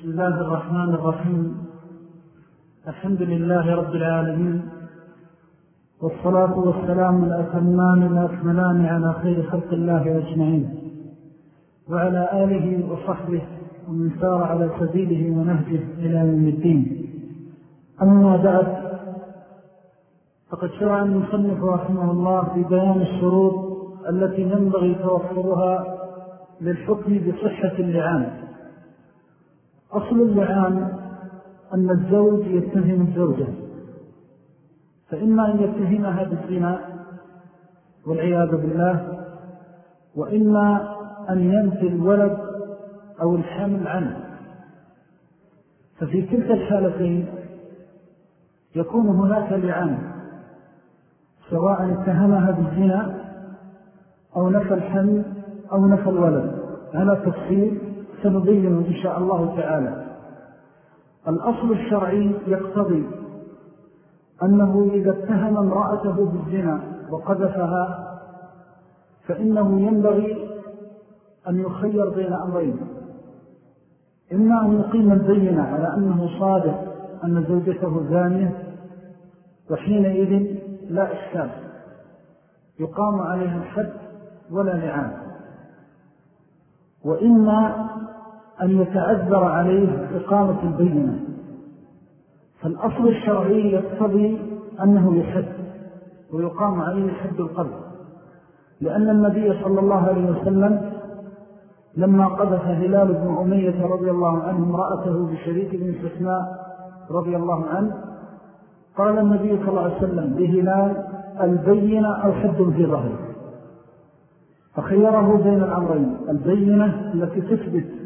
بسم الله الرحمن الرحيم. الحمد لله رب العالمين. والصلاة والسلام الأتمان الأكملان على خير خلق الله أجمعين. وعلى آله وصحبه ومن سار على سبيله ونهجه إلى يوم الدين. أما بعد فقد شرع المصنف رحمه الله في بيان الشروط التي ينبغي توفرها للحكم بصحة اللعان. أصل اللعان أن الزوج يتهم الزوجة فإما أن يتهمها بالزنا والعياذ بالله وإما أن ينفي الولد أو الحمل عنه. ففي كلتا الحالتين يكون هناك لعان سواء اتهمها بالزنا أو نفى الحمل أو نفى الولد. على تفصيل. سنبينه إن شاء الله تعالى. الأصل الشرعي يقتضي أنه إذا اتهم امرأته بالزنا وقذفها فإنه ينبغي أن يخير بين أمرين. إما أن يقيم البينة على أنه صادق أن زوجته زانية وحينئذ لا إشكال يقام عليها الحد ولا لعان. وإما أن يتعذر عليه إقامة البينة. فالأصل الشرعي يقتضي أنه يحد ويقام عليه حد القلب لأن النبي صلى الله عليه وسلم لما قذف هلال بن أمية رضي الله عنه امرأته بشريك بن سسناء رضي الله عنه قال النبي صلى الله عليه وسلم بهلال البينة أو حد في ظهره فخيره بين الأمرين البينة التي تثبت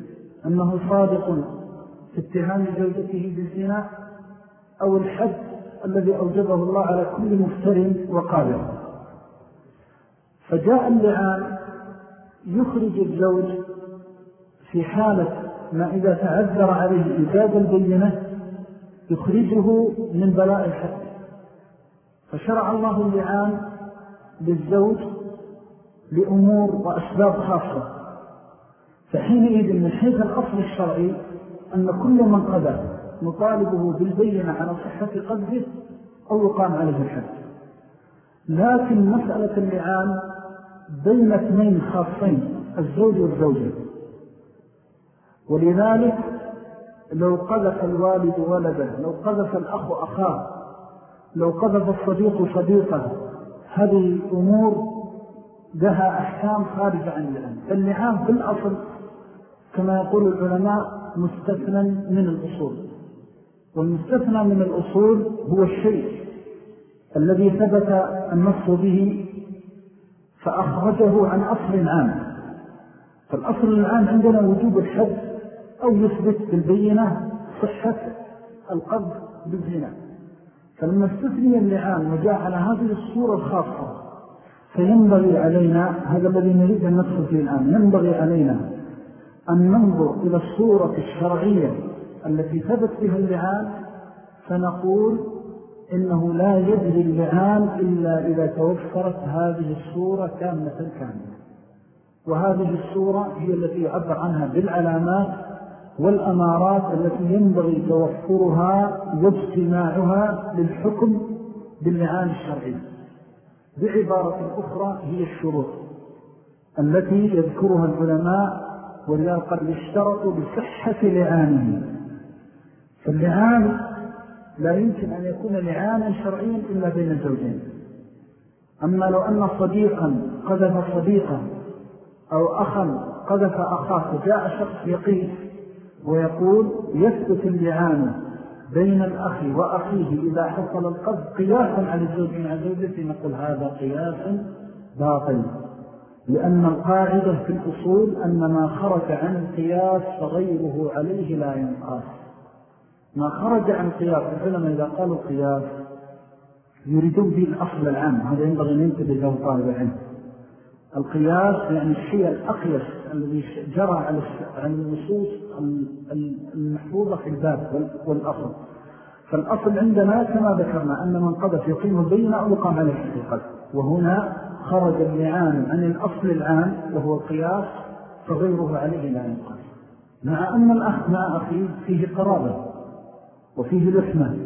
أنه صادق في اتهام زوجته بالزنا أو الحد الذي أوجبه الله على كل مفتر وقادر. فجاء اللعان يخرج الزوج في حالة ما إذا تعذر عليه إزاد البينة يخرجه من بلاء الحد. فشرع الله اللعان للزوج لأمور وأسباب خاصة. فحينئذ من حيث الأصل الشرعي أن كل من قدر نطالبه بالبينة على صحة قلبه أو يقام عليه الحد. لكن مسألة اللعان بين اثنين خاصين الزوج والزوجة. ولذلك لو قذف الوالد ولده لو قذف الأخ أخاه لو قذف الصديق صديقه هذه أمور لها أحكام خارجة عن اللعان. فاللعان بالأصل كما يقول العلماء مستثنى من الأصول. والمستثنى من الأصول هو الشيء الذي ثبت النص به فأخرجه عن أصل عام. فالأصل العام عندنا وجوب الحد أو يثبت بالبينة صحة القبض بالزنا. فلما استثني اللعان وجاء على هذه الصورة الخاصة. فينبغي علينا هذا الذي نريد أن ندخل فيه الآن ينبغي علينا أن ننظر إلى الصورة الشرعية التي ثبت بها اللعان فنقول إنه لا يجري اللعان إلا إذا توفرت هذه الصورة كاملة كاملة. وهذه الصورة هي التي يعبر عنها بالعلامات والأمارات التي ينبغي توفرها واجتماعها للحكم باللعان الشرعي. بعبارة أخرى هي الشروط التي يذكرها العلماء ولذلك قد يشترط بصحة لعانه فاللعان لا يمكن أن يكون لعانا شرعيا إلا بين الزوجين. أما لو أن صديقا قذف صديقا أو أخا قذف أخاه جاء شخص يقيس ويقول يثبت اللعان بين الأخ وأخيه إذا حصل القذف قياسا على الزوج من زوجته نقول هذا قياس باطل لأن القاعدة في الأصول أن ما خرج عن القياس فغيره عليه لا ينقاس. ما خرج عن القياس العلماء إذا قالوا القياس يريدون به الأصل العام هذا ينبغي أن ينتبه له طالب العلم. القياس يعني الشيء الأقيس الذي جرى على النصوص المحفوظة في الباب والأصل. فالأصل عندنا كما ذكرنا أن من قذف يقيم البينة أو يقام عليه الحقيقة. وهنا خرج اللعان عن الأصل العام وهو القياس فغيره عليه لا ينقص. مع أن الأخ مع أخيه فيه قرابة وفيه لحمة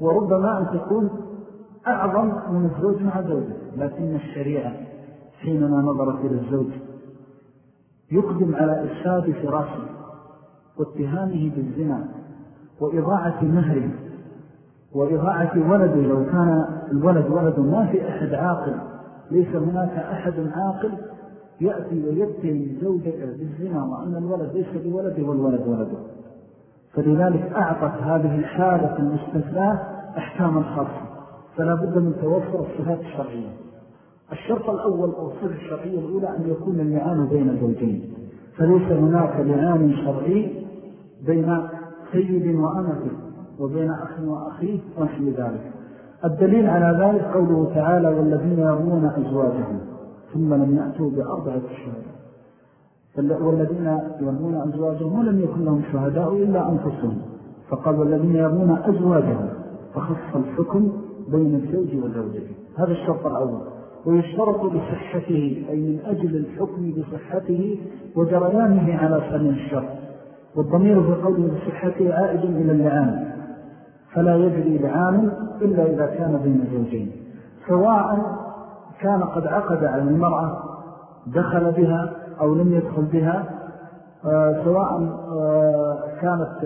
وربما أن تكون أعظم من الزوج مع زوجه لكن الشريعة حينما نظرت إلى الزوج يقدم على إفساد فراشه واتهامه بالزنا وإضاعة مهره وإضاعة ولده لو كان الولد ولد ما في أحد عاقل ليس هناك أحد عاقل يأتي ويتهم زوجته بالزنا وأن الولد ليس بولده والولد ولده. فلذلك أعطت هذه الحالة المستثناة أحكاما خاصة فلا بد من توفر الصفات الشرعية. الشرط الأول أو الصفة الشرعية الأولى أن يكون اللعان بين زوجين فليس هناك لعان شرعي بين سيد وأمته وبين أخ وأخيه ونحن ذلك. الدليل على ذلك قوله تعالى والذين يرمون أزواجهم ثم لم يأتوا بأربعة شهداء. والذين يرمون أزواجهم ولم يكن لهم شهداء إلا أنفسهم. فقال والذين يرمون أزواجهم فخص الحكم بين الزوج وزوجته. هذا الشرط الأول. ويشترط بصحته أي من أجل الحكم بصحته وجريانه على سبيل الشرط. والضمير في قوله بصحته عائد إلى اللعان. فلا يجري لعان إلا إذا كان بين زوجين. سواء كان قد عقد على المرأة دخل بها أو لم يدخل بها آه، سواء آه، كانت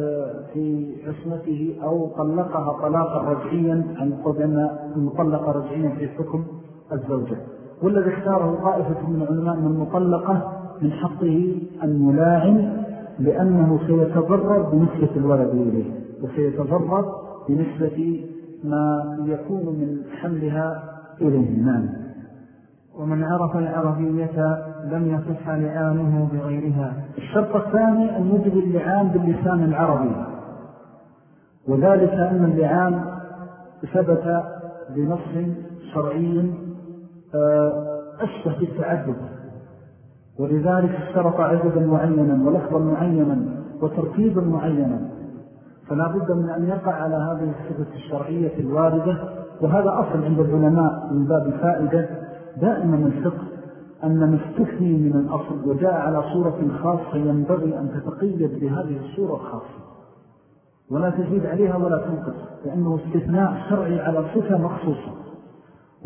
في عصمته أو طلقها طلاقا رجعيا عن قدنا المطلقة رجعيا في حكم الزوجة. والذي اختاره طائفة من العلماء من المطلقة من حقه الملاعن لأنه سيتضرر بنسبة الولد إليه وسيتضرر بنسبة ما يكون من حملها إليه. نعم. ومن عرف العربية لم يصح لعانه بغيرها. الشرط الثاني أن يجب اللعان باللسان العربي. وذلك أن اللعان ثبت بنص شرعي آه، أشبه بالتعدد. ولذلك اشترط عددا معينا ولفظا معينا وترتيبا معينا. فلا بد من أن يقع على هذه الصفة الشرعية الواردة وهذا أصل عند العلماء من باب الفائدة. دائما الفقه أن ما استثني من الأصل وجاء على صورة خاصة ينبغي أن تتقيد بهذه الصورة الخاصة. ولا تزيد عليها ولا تنقص لأنه استثناء شرعي على صفة مخصوصة.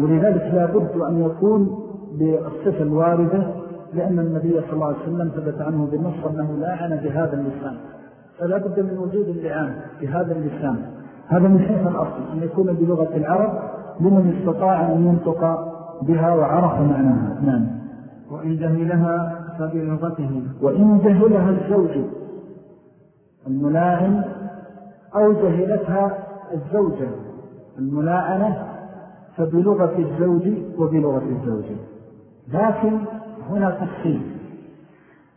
ولذلك لا بد أن يكون بالصفة الواردة لأن النبي صلى الله عليه وسلم ثبت عنه بالنص أنه لا عن بهذا اللسان. فلا بد من وجود اللعان بهذا اللسان. هذا من حيث الأصل أن يكون بلغة العرب لمن استطاع أن ينطق بها وعرف معناها. نعم. وإن جهلها فبلغته وإن جهلها الزوج الملاعن أو جهلتها الزوجة الملاعنة فبلغة الزوج وبلغة الزوج. لكن هنا تفصيل.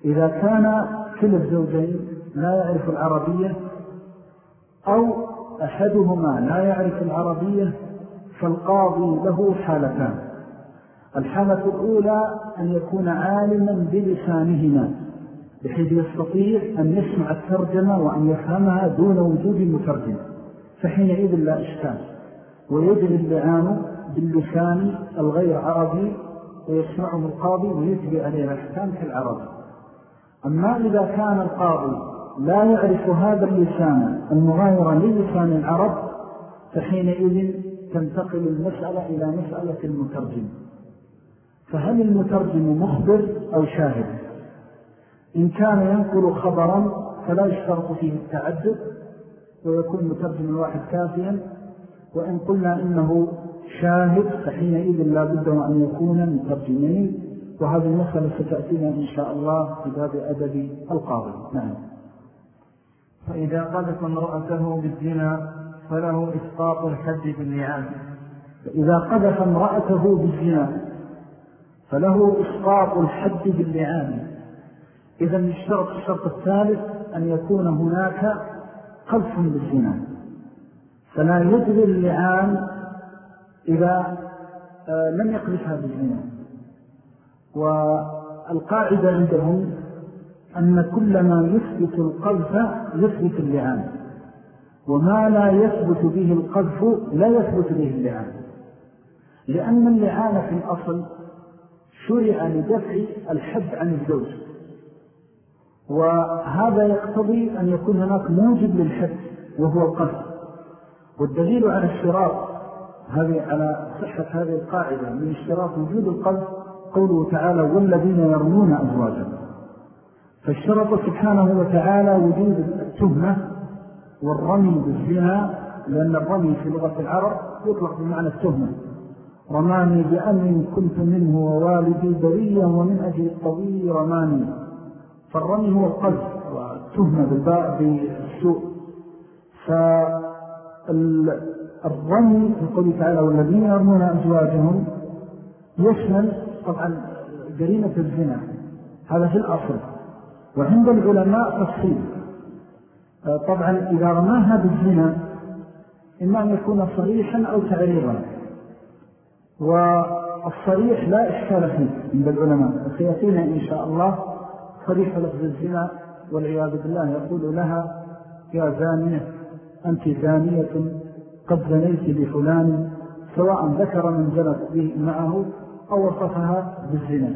إذا كان كل الزوجين لا يعرف العربية أو أحدهما لا يعرف العربية فالقاضي له حالتان. الحالة الأولى أن يكون عالما بلسانهما بحيث يستطيع أن يسمع الترجمة وأن يفهمها دون وجود مترجم فحينئذ لا إشكال. ويجري اللعان باللسان الغير عربي ويسمعه القاضي ويجري عليه الأحكام كالعربي أما إذا كان القاضي لا يعرف هذا اللسان المغاير للسان العرب فحينئذ تنتقل المسألة إلى مسألة المترجم. فهل المترجم مخبر أو شاهد؟ إن كان ينقل خبرا فلا يشترط فيه التعدد ويكون مترجم الواحد كافيا وإن قلنا إنه شاهد فحينئذ لا بد أن يكون مترجمين وهذه المسألة ستأتينا إن شاء الله في باب أدب القاضي. نعم. فإذا قذف امرأته بالزنا فله إسقاط الحد باللعان فإذا قذف امرأته بالزنا فله إسقاط الحد باللعان إذا الشرط الشرط الثالث أن يكون هناك قذف بالزنا. فلا يجري اللعان إذا آه، لم يقذفها بالزنا. والقاعدة عندهم أن كل ما يثبت القذف يثبت اللعان. وما لا يثبت به القذف لا يثبت به اللعان. لأن اللعان في الأصل شرع لدفع الحد عن الزوج. وهذا يقتضي أن يكون هناك موجب للحد وهو القذف. والدليل على اشتراط هذه على صحة هذه القاعدة من اشتراط وجود القذف قوله تعالى والذين يرمون أزواجهم. فاشترط سبحانه وتعالى وجود التهمة والرمي بالزنا لأن الرمي في لغة العرب يطلق بمعنى التهمة. رماني بأمر كنت منه ووالدي بريا ومن أجل الطويل رماني. فالرمي هو القلب والتهمة بالباء بالسوء. فالرمي في قوله تعالى والذين يرمون أزواجهم يشمل طبعا جريمة الزنا. هذا في الأصل. وعند العلماء تفصيل. طبعا إذا رماها بالزنا إما أن يكون صريحا أو تعريضا. والصريح لا إشكال فيه عند العلماء. وسيأتينا إن شاء الله صريح لفظ الزنا والعياذ بالله يقول لها يا زانية أنت زانية قد زنيت بفلان سواء ذكر من زنت معه أو وصفها بالزنا.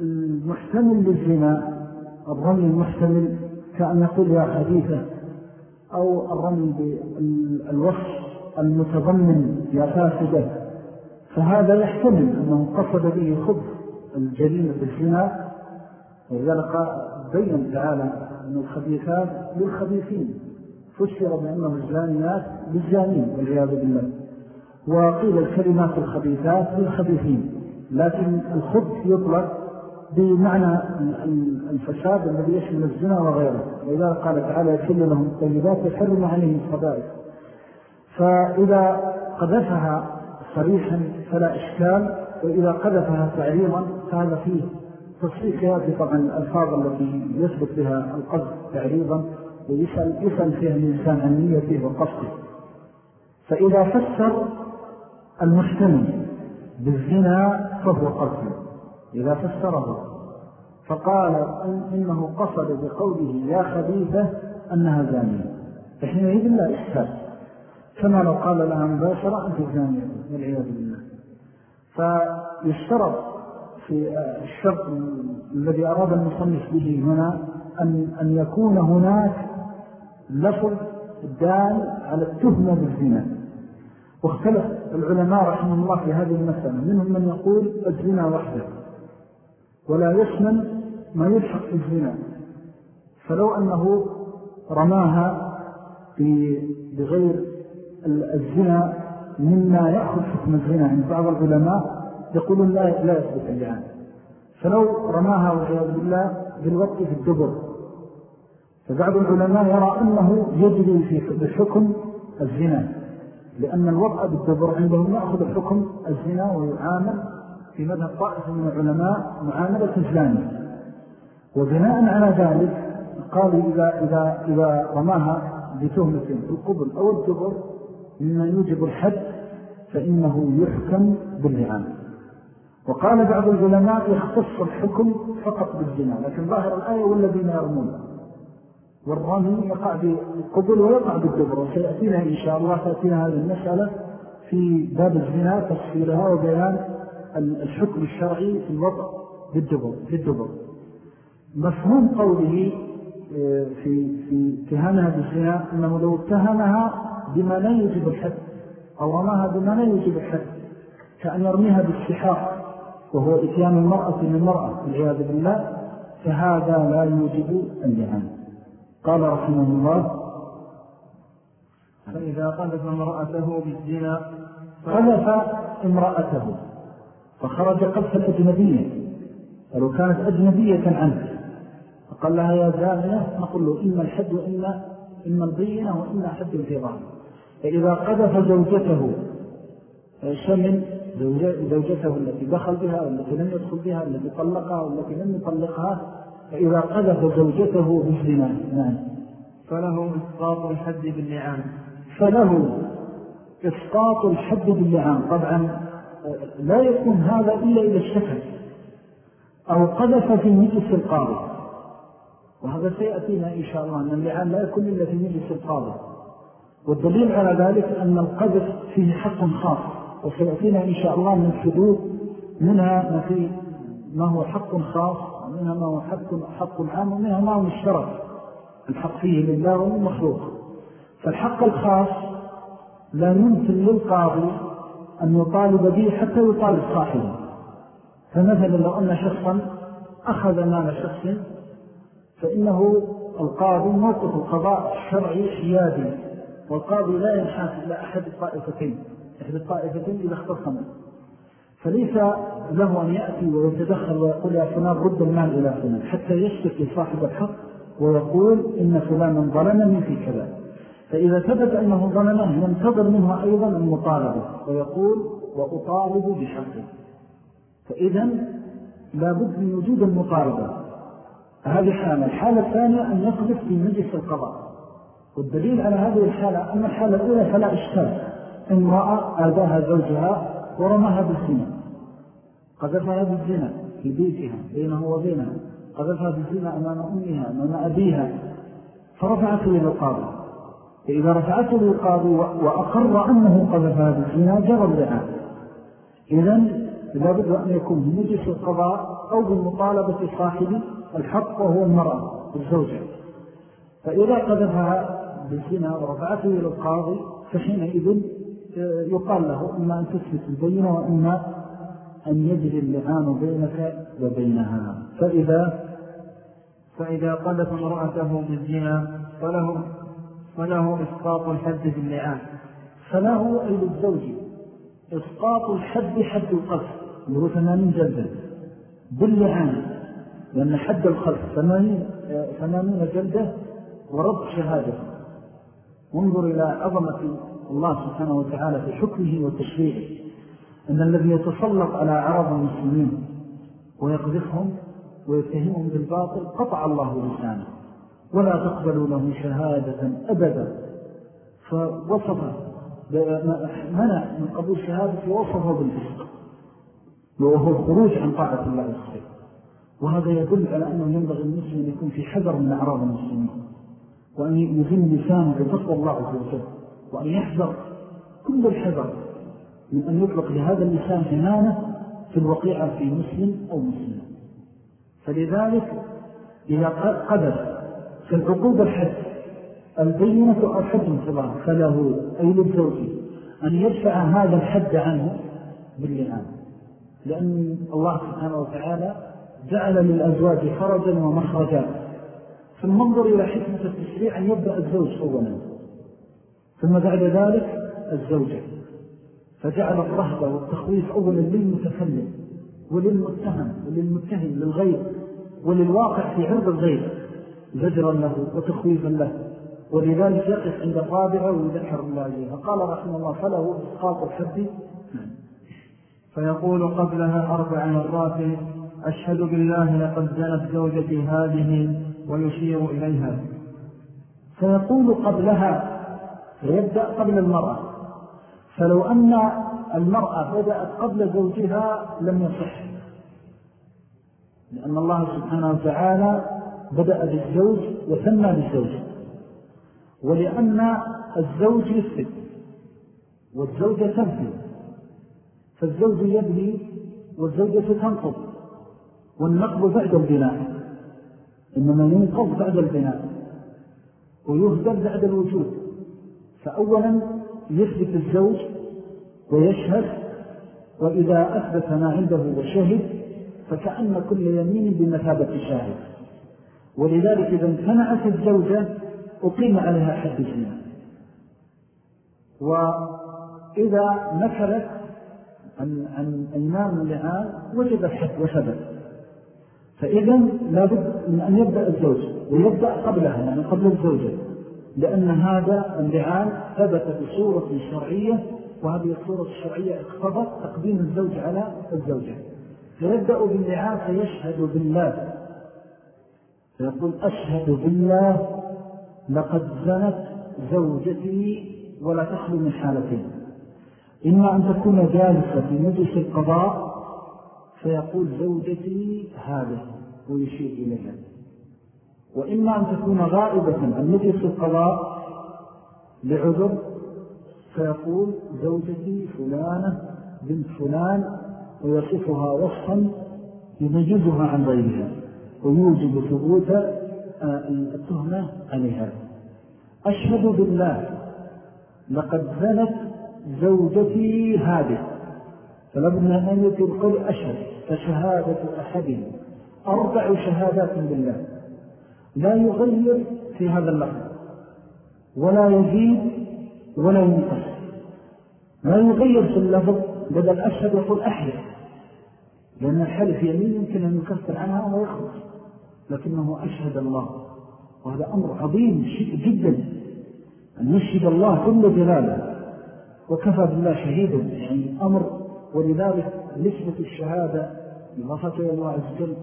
والمحتمل للزنا الرمي المحتمل كأن يقول يا حديثة أو الرمي بالوصف المتضمن يا فاسدة. فهذا يحتمل أنه قصد به خبث الجريمة بالزنا ولذلك بين تعالى أن الخبيثات للخبيثين. فسر بأنه الزانيات بالزانين والعياذ بالله. وقيل الكلمات الخبيثات للخبيثين. لكن الخبث يطلق بمعنى الفساد الذي يشمل الزنا وغيره. وإذا قال تعالى يحل لهم الطيبات ويحرم عليهم الخبائث. فإذا قذفها صريحا فلا إشكال وإذا قذفها تعريضا فهذا فيه تصريح هذه طبعا الألفاظ التي يثبت بها القذف تعريضا ويسأل يسأل فيها الإنسان عن نيته وقصده. فإذا فسر المحتمل بالزنا فهو قذف إذا فسره. فقال إنه قصد بقوله يا خبيثة أنها زانية. فحينئذ لا إشكال كما لو قال لها مباشرة أنت زانية والعياذ بالله. فيشترط في الشرط الذي أراد المصنف به هنا أن, أن يكون هناك لفظ دال على التهمة بالزنا. واختلف العلماء رحمه الله في هذه المسألة. منهم من يقول الزنا وحده ولا يشمل ما يلحق بالزنا. فلو أنه رماها بغير الزنا مما يأخذ حكم الزنا. عند بعض العلماء يقولون لا, لا يثبت اللعان فلو رماها والعياذ بالله بالوقت في الدبر. فبعض العلماء يرى أنه يجري في بحكم الزنا. لأن الوضع بالدبر عندهم يأخذ حكم الزنا ويعامل في مذهب طائفة من العلماء معاملة الزاني وبناء على ذلك قالوا إذا, إذا, إذا رماها بتهمة القبل أو الدبر مما يوجب الحد فإنه يحكم باللعان وقال بعض العلماء يختص الحكم فقط بالزنا لكن ظاهر الآية والذين يرمون. والرمي يقع بالقبل ويقع بالدبر وسيأتينا إن شاء الله تأتينا هذه المسألة في باب الزنا تفصيلها وبيان الحكم الشرعي في الوضع بالدبر, بالدبر. مفهوم قوله آه، في في اتهامها بالزنا أنه لو اتهمها بما لا يجب الحد أو رماها بما لا يجب الحد كأن يرميها بالسحاق وهو إتيان المرأة من المرأة والعياذ بالله فهذا لا يوجب اللعان قال رحمه الله. فإذا قذف امرأته بالزنا قذف امرأته. فخرج قذف الأجنبية. ولو كانت أجنبية عنه فقال لها يا زانية نقول له إما الحد وإما إما البينة وإما حد الفضان فإذا قذف زوجته شمل زوجته التي دخل بها والتي لم يدخل بها والتي طلقها والتي لم يطلقها فإذا قذف زوجته بالزنا نعم فله إسقاط الحد باللعان فله إسقاط الحد باللعان طبعا لا يكون هذا إلا إلى الشكل. أو قذف في مجلس القاضي. وهذا سيأتينا إن شاء الله أن اللعان لا يكون إلا في مجلس القاضي. والدليل على ذلك أن القذف فيه حق خاص. وسيأتينا إن شاء الله من حدود منها ما في ما هو حق خاص. ومنها ما هو حق, حق عام ومنها ما هو مشترك الحق فيه لله والمخلوق فالحق الخاص لا يمكن للقاضي أن يطالب به حتى يطالب صاحبه. فمثلا لو أن شخصا أخذ مال شخص فإنه القاضي موقف القضاء الشرعي حيادي والقاضي لا ينحاس إلى أحد الطائفتين. إحدى الطائفتين إذا اختصموا فليس له أن يأتي ويتدخل ويقول يا فلان رد المال إلى فلان حتى يشتكي صاحب الحق ويقول إن فلانا ظلمني في كذا. فإذا ثبت أنه ظلمه ينتظر منه أيضا المطالبة ويقول وأطالب بحقه. فإذا لابد من وجود المطالبة. هذه حالة الحالة الثانية أن يقذف في مجلس القضاء. والدليل على هذه الحالة أن الحالة الأولى فلا إشكال. امرأة آداها زوجها ورماها بالزنا قذفها بالزنا في بيتها بينه وبينها. قذفها بالزنا أمام أمها أمام أبيها. فرفعته إلى القاضي فإذا رفعته للقاضي وأقر أنه قذفها بالزنا جرى اللعان إذن لابد أن يكون بمجلس القضاء أو بالمطالبة صاحب الحق وهو المرأة الزوجة. فإذا قذفها بالزنا ورفعته إلى القاضي فحينئذ يقال له إما أن تثبت البينة وإما أن يجري اللعان بينك وبينها. فإذا فإذا قذف امرأته بالزنا فله, فله إسقاط الحد في اللعان فله أي للزوج إسقاط الحد حد القذف. اللي هو ثمانين جلدا. باللعان لأن حد الخلف ثمانين جلدة ورد شهادة وانظر إلى عظمة الله سبحانه وتعالى في حكمه وتشريعه. أن الذي يتسلط على عرض المسلمين ويقذفهم ويتهمهم بالباطل قطع الله لسانه. ولا تقبلوا له شهادة أبدا. فوصفه منع من قبول شهادة ووصفه بالفسق. وهو الخروج عن طاعة الله الخير. وهذا يدل على أنه ينبغي المسلم أن يكون في حذر من أعراض المسلمين. وأن يذن لسانه بتقوى الله عز وجل. وأن يحذر كل الحذر. من أن يطلق لهذا اللسان هنانة في الوقيعة في مسلم أو مسلم. فلذلك إذا قدر في العقوبة الحد البينة أو حد انتظار فله أي للزوج أن يدفع هذا الحد عنه باللعان. لأن الله سبحانه وتعالى جعل للأزواج فرجا ومخرجا. ثم انظر إلى حكمة التشريع أن يبدأ الزوج أولا. ثم بعد ذلك الزوجة. فجعل الرهبة والتخويف أولا للمتكلم وللمتهم وللمتهم للغير وللواقع في عرض الغير زجرا له وتخويفا له. ولذلك يقف عند الرابعة ويذكر الله عليه فقال رحمه الله فله إسقاط الحد فيقول قبلها أربع مرات أشهد بالله لقد زنت زوجتي هذه ويشير إليها. فيقول قبلها فيبدأ قبل المرأة. فلو أن المرأة بدأت قبل زوجها لم يصح. لأن الله سبحانه وتعالى بدأ بالزوج وثنى بالزوج. ولأن الزوج يثبت والزوجة تنفي. فالزوج يبني والزوجة تنقض. والنقض بعد البناء. إنما ينقض بعد البناء. ويهدد بعد الوجود. فأولا يثبت الزوج ويشهد وإذا أثبت ما عنده وشهد فكأن كل يمين بمثابة شاهد. ولذلك إذا امتنعت الزوجة أقيم عليها حد الزنا. وإذا نكلت عن, عن اللعان وجد الحد وثبت فإذا لابد من أن يبدأ الزوج ويبدأ قبلها يعني قبل الزوجة. لأن هذا اللعان ثبت بصورة شرعية وهذه الصورة الشرعية اقتضت تقديم الزوج على الزوجة. فيبدأ باللعان فيشهد بالله. فيقول أشهد بالله لقد زنت زوجتي ولا تخلو من حالتين. إما أن تكون جالسة في مجلس القضاء فيقول زوجتي هذه ويشير إليها. وإما أن تكون غائبة عن مجلس القضاء لعذر فيقول زوجتي فلانة بنت فلان ويصفها وصفا يميزها عن غيرها ويوجب ثبوت التهمة عليها. أشهد بالله لقد زنت زوجتي هذه. فلابد أن يقول أشهد فشهادة أحدهم. أربع شهادات بالله. لا يغير في هذا اللفظ ولا يزيد ولا ينقص. لا يغير في اللفظ بدل أشهد يقول أحلف لأن الحلف يمين يمكن أن يكفر عنها ويخرج لكنه أشهد الله. وهذا أمر عظيم جدا. أن يشهد الله كل جلاله. وكفى بالله شهيدا. يعني أمر. ولذلك نسبة الشهادة إضافة إلى الله عز وجل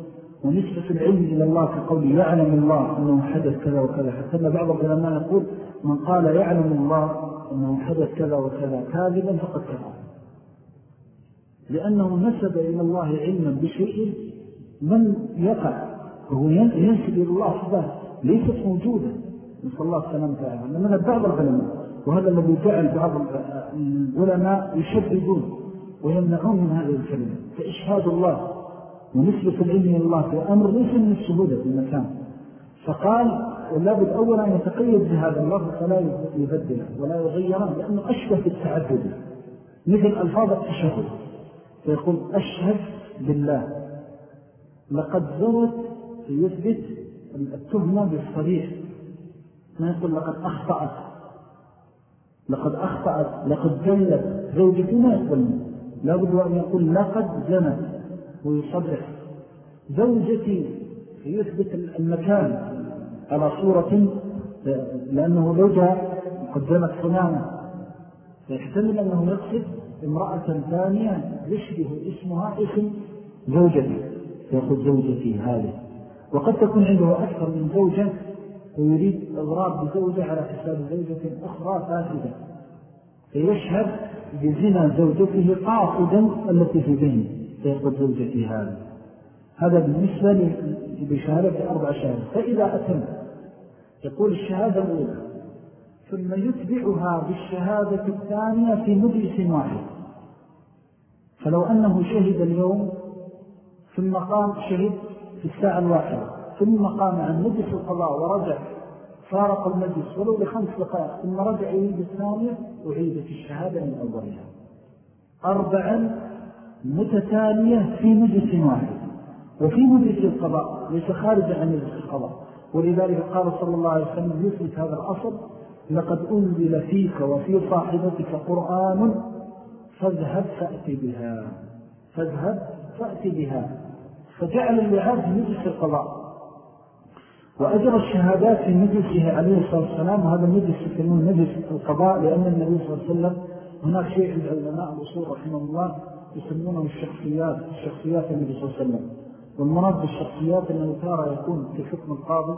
ونسبة العلم إلى الله كقول يعلم الله أنه حدث كذا وكذا. حتى بعض العلماء يقول من قال يعلم الله أنه حدث كذا وكذا كاذبا فقد كفر. لأنه نسب إلى الله علما بشيء من يقع وهو ينسب إلى الله صفة ليست موجودة. نسأل الله السلام تعالى من بعض العلماء وهذا الذي جعل بعض العلماء يشددون ويمنعون من هذه الكلمة فإشهاد الله ونسبة العلم إلى الله أمر ليس من الشهودة في المكان. فقال لابد أولا أن يتقيد بهذا الله فلا يبدله ولا يغيره لأنه أشبه بالتعدد. مثل ألفاظ التشهد. فيقول أشهد بالله. لقد زرت يثبت التهمة بالصريح. ما يقول لقد أخطأت. لقد أخطأت لقد جلت. زوجتي ما يقول لابد أن يقول لقد زنت ويصرح زوجتي يثبت المكان على صورة لأنه لو جاء قدمت فلانة فيحتمل أنه يقصد امرأة ثانية يشبه اسمها اسم زوجتي يأخذ زوجتي هذه. وقد تكون عنده أكثر من زوجة ويريد إضراب بزوجة على حساب زوجة أخرى فاسدة. فيشهد بزنا زوجته قاصدا التي في ذهنه فيأخذ زوجتي هذه هذا. بالنسبة بشهادة أربع شهادة فإذا أتم يقول الشهادة الأولى ثم يتبعها بالشهادة الثانية في مجلس واحد. فلو أنه شهد اليوم ثم قام شهد في الساعة الواحدة ثم قام عن مجلس القضاء ورجع فارق المجلس ولو لخمس دقائق ثم رجع يعيد الثانية وعيدت الشهادة من أولها. أربعا متتالية في مجلس واحد. وفي مجلس القضاء ليس خارج عن مجلس القضاء. ولذلك قال صلى الله عليه وسلم يثبت هذا الأصل لقد أنزل فيك وفي صاحبتك قرآن فاذهب فأتي بها. فاذهب فأتي بها. فجعل اللعاب في مجلس القضاء. وأجر الشهادات في مجلسه عليه الصلاة والسلام. هذا المجلس يسمون مجلس القضاء لأن النبي صلى الله عليه وسلم هناك شيء عند علماء الأصول رحمه الله يسمونه الشخصيات الشخصيات النبي صلى الله عليه وسلم. والمراد بالشخصيات أنه تارة يكون في حكم القاضي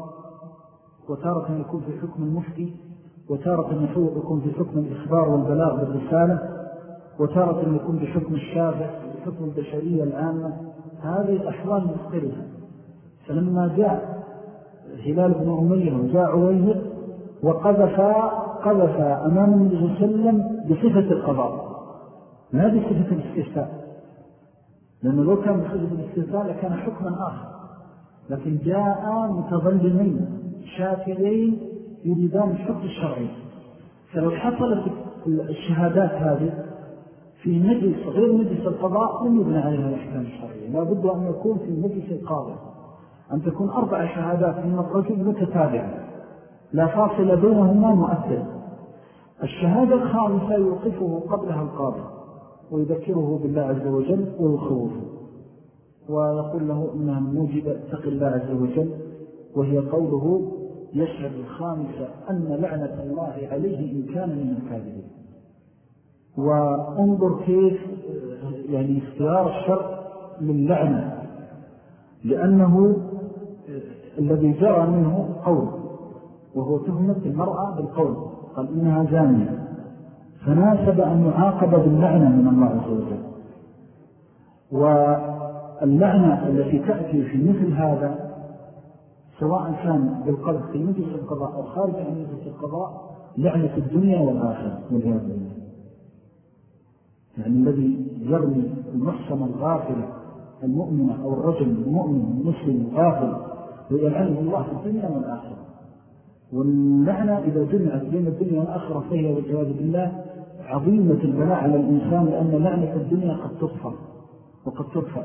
وتارة يكون في حكم المفتي وتارة يكون في حكم الإخبار والبلاغ بالرسالة وتارة يكون في حكم الشافع حكم البشرية العامة. هذه أحوال مختلفة. فلما جاء هلال بن أمية وجاء عويه وقذف قذف أمام النبي صلى الله عليه وسلم بصفة القضاء. لا بصفة الاستثاء لأنه لو كان بصفة الاستثاء لكان حكما آخر. لكن جاء متظلمين شافعين يريدان الحكم الشرعي. فلو حصلت الشهادات هذه في مجلس غير مجلس القضاء لم يبنى عليها الأحكام الشرعية. لا بد أن يكون في مجلس القاضي. أن تكون أربع شهادات من الرجل متتابعة. لا فاصل بينهما مؤثر الشهادة الخامسة يوقفه قبلها القاضي. ويذكره بالله عز وجل ويخوفه. ويقول له إنها موجبة اتق الله عز وجل وهي قوله يشهد الخامسة أن لعنة الله عليه إن كان من الكاذبين. وانظر كيف يعني اختيار الشر للعنة لأنه الذي جرى منه قول وهو تهمة المرأة بالقول قال إنها زانية. فناسب أن يعاقب باللعنة من الله عز وجل. واللعنة التي تأتي في مثل هذا سواء كان بالقلب في مجلس القضاء أو خارج عن مجلس القضاء لعنة الدنيا والآخرة والعياذ بالله. يعني الذي يرمي المحصن الغافل المؤمنة أو الرجل المؤمن المسلم الغافل ويلعنه الله في الدنيا والآخرة. واللعنة إذا جمعت بين الدنيا والآخرة فهي والجواب بالله عظيمة البلاء على الإنسان لأن لعنة الدنيا قد تطفى وقد ترفع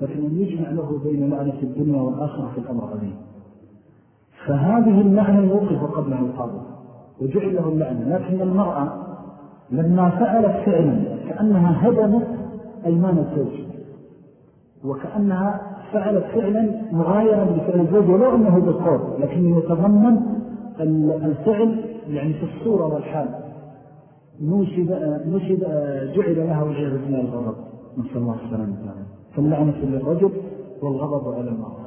لكن يجمع له بين لعنة الدنيا والآخرة في الأمر عظيم. فهذه اللعنة يوقف قبلها القاضي وجعل له اللعنة. لكن المرأة لما فعلت فعلا كأنها هدمت أيمان الزوج. وكأنها فعلت فعلا مغايرا لفعل الزوج ولو أنه بالقول لكن يتضمن الفعل يعني في الصورة والحال. نوشد, نوشد جعل لها والعياذ بالله الغضب. نسأل الله السلامة فاللعنة للرجل والغضب على المرأة.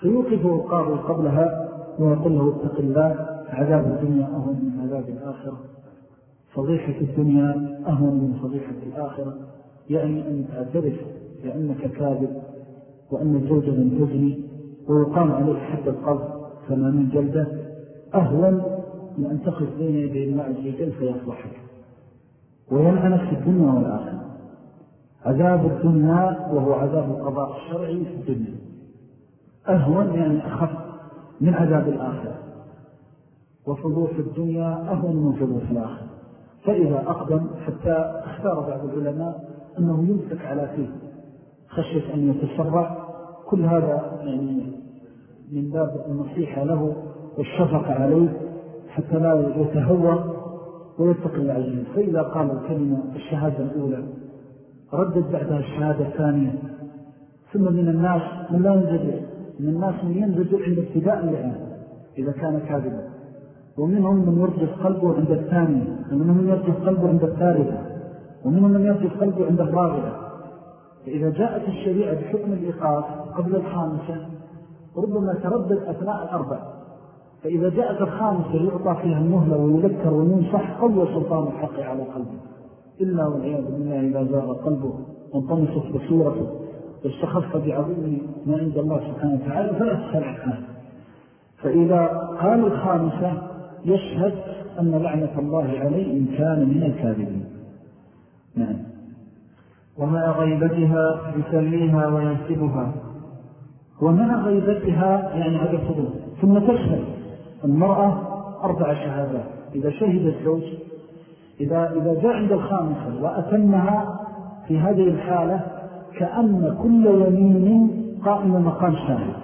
فيوقفه القاضي قبلها ويقول له اتق الله عذاب الدنيا أهون من عذاب الآخرة. فضيحة الدنيا أهون من فضيحة الآخرة. يعني أن تعترف لأنك كاذب وأن الزوجة لم تزني ويقام عليك حد القلب ثمانين جلدة أهون من أن تقف بين يدي الله عز وجل فيصلحك ويلعنك في الدنيا والآخرة. عذاب الدنيا وهو عذاب القضاء الشرعي في الدنيا. أهون يعني أخف من عذاب الآخرة. وفضوح الدنيا أهون من فضوح الآخرة. فإذا أقدم حتى اختار بعض العلماء أنه يمسك على فيه خشية أن يتسرع. كل هذا يعني من باب النصيحة له والشفق عليه. حتى لا يتهوى ويتقي العزيز فإذا قال الكلمة الشهادة الأولى ردد بعدها الشهادة الثانية. ثم من الناس من لا ينزل من الناس من ينزل عند ابتداء اللعنة إذا كان كاذبا. ومنهم من يرجف قلبه عند الثانية ومنهم من يرجف قلبه عند الثالثة ومنهم من يرجف قلبه عند الرابعة. فإذا جاءت الشريعة بحكم الإيقاف قبل الخامسة ربما تردد أثناء الأربع. فإذا جاءت الخامسة يعطى فيها المهلة ويذكر وينصح قوى سلطان الحق على قلبه. إلا والعياذ بالله إذا زار قلبه وانطمست بصورته واستخف بعظيم ما عند الله سبحانه وتعالى فلا تسرع فإذا قال الخامسة يشهد أن لعنة الله عليه إن كان من الكاذبين. نعم. ومع غيبتها يسميها وينسبها. ومع غيبتها يعني هذا الفضل ثم تشهد. المرأة أربع شهادات. إذا شهد الزوج إذا, إذا جاء عند الخامسة وأتمها في هذه الحالة كأن كل يمين قائم مقام شاهد.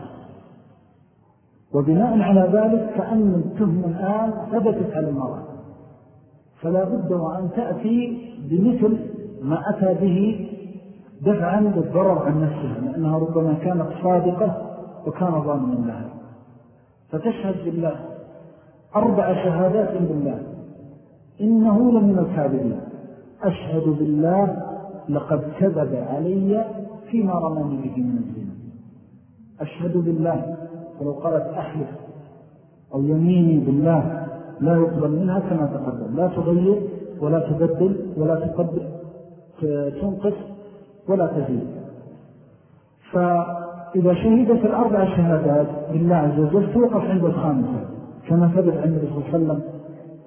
وبناء على ذلك كأن التهم الآن ثبتت على المرأة. فلا بد وأن تأتي بمثل ما أتى به دفعا للضرر عن نفسها لأنها ربما كانت صادقة وكان ظالما لها. فتشهد بالله. أربع شهادات بالله. إنه لمن الكاذبين. أشهد بالله لقد كذب علي فيما رماني به من الزنا أشهد بالله ولو قالت أحلف أو يميني بالله لا يقبل منها كما تقدم. لا تغير ولا تبدل ولا تقدر تنقص ولا تزيد. فإذا شهدت الأربع شهادات بالله عز وجل توقف عند الخامسة كما ثبت عند الرسول صلى الله عليه وسلم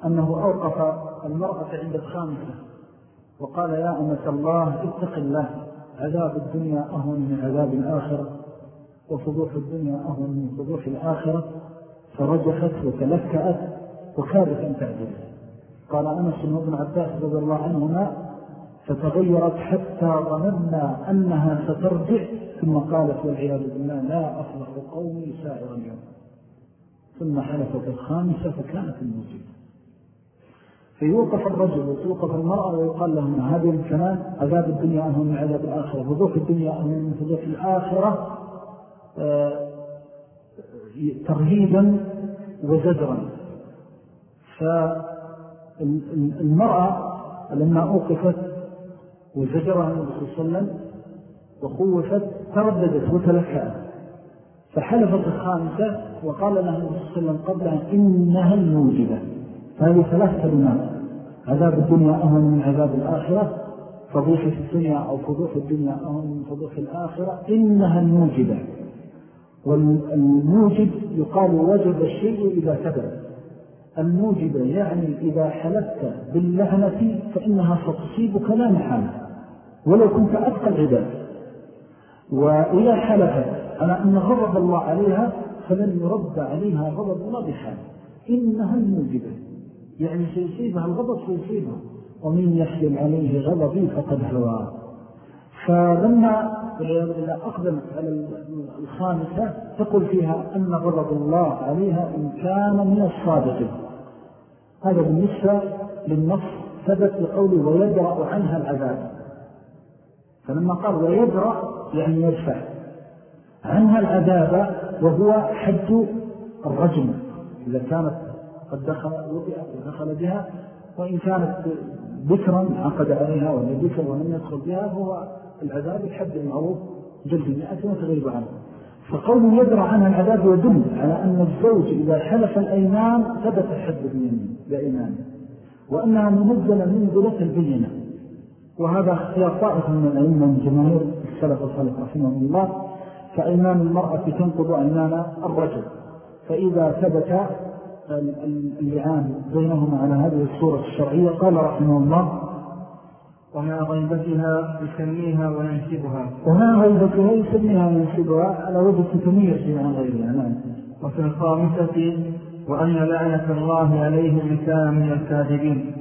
أنه أوقف المرأة عند الخامسة وقال يا أمة الله اتق الله عذاب الدنيا أهون من عذاب الآخرة وفضوح الدنيا أهون من فضوح الآخرة فرجحت وتلكأت وكادت أن تعجب قال أنس بن عباس رضي الله عنهما فتغيرت حتى ظننا أنها سترجع ثم قالت والعياذ بالله لا أفضح قومي سائر اليوم. ثم حلفت الخامسة فكانت الموجودة. فيوقف الرجل وتوقف المرأة ويقال لهم هذه الكلام عذاب الدنيا أهم من عذاب الآخرة. فضوح الدنيا أهم من فضوح الآخرة آه، ترهيبا وزجرا. فالمرأة لما أوقفت وزجرها النبي صلى الله عليه وسلم وخوفت ترددت وتلكأت فحلفت الخامسة وقال لها النبي صلى الله عليه وسلم قبلها إنها الموجبة فهذه ثلاث كلمات عذاب الدنيا أهون من عذاب الآخرة. فضوح في الدنيا أو فضوح الدنيا أهون من فضوح الآخرة. إنها الموجبة والموجب يقال وجب الشيء إذا كبر الموجبة يعني إذا حلفت باللعنة فإنها ستصيبك لا محالة. ولو كنت أبقى العباد. وإذا حلفت على أن غضب الله عليها فلن يرد عليها غضب الله بحال. إنها الموجبة. يعني سيصيبها الغضب سيصيبها. ومن يحلم عليه غضبي فقد هوى. فلما أقدمت على الخامسة تقول فيها أن غضب الله عليها إن كان من الصادقين. هذا بالنسبة للنص ثبت بقوله ويدرأ عنها العذاب. فلما قال ويدرأ يعني يدفع عنها العذاب وهو حد الرجم إذا كانت قد دخل ودخل بها وإن كانت ذكرا عقد عليها ولا ذكر ولم يدخل بها فهو العذاب الحد المعروف جلد المئة وتغيب عنه فقول يدرى عنها العذاب يدل على أن الزوج إذا حلف الأيمان ثبت حد بأيمانه وأنها منزلة منزلة البينة. وهذا اختيار طائف من الأئمة من جماهير السلف الصالح رحمه الله فأيمان المرأة تنقض أيمان الرجل. فإذا ثبت اللعان بينهما على هذه الصورة الشرعية قال رحمه الله ومع غيبتها يسميها وينسبها. ومع غيبتها يسميها وينسبها على وجه تتميز عن غيرها نعم. وفي الخامسة وأن لعنة الله عليه إن كان من الكاذبين.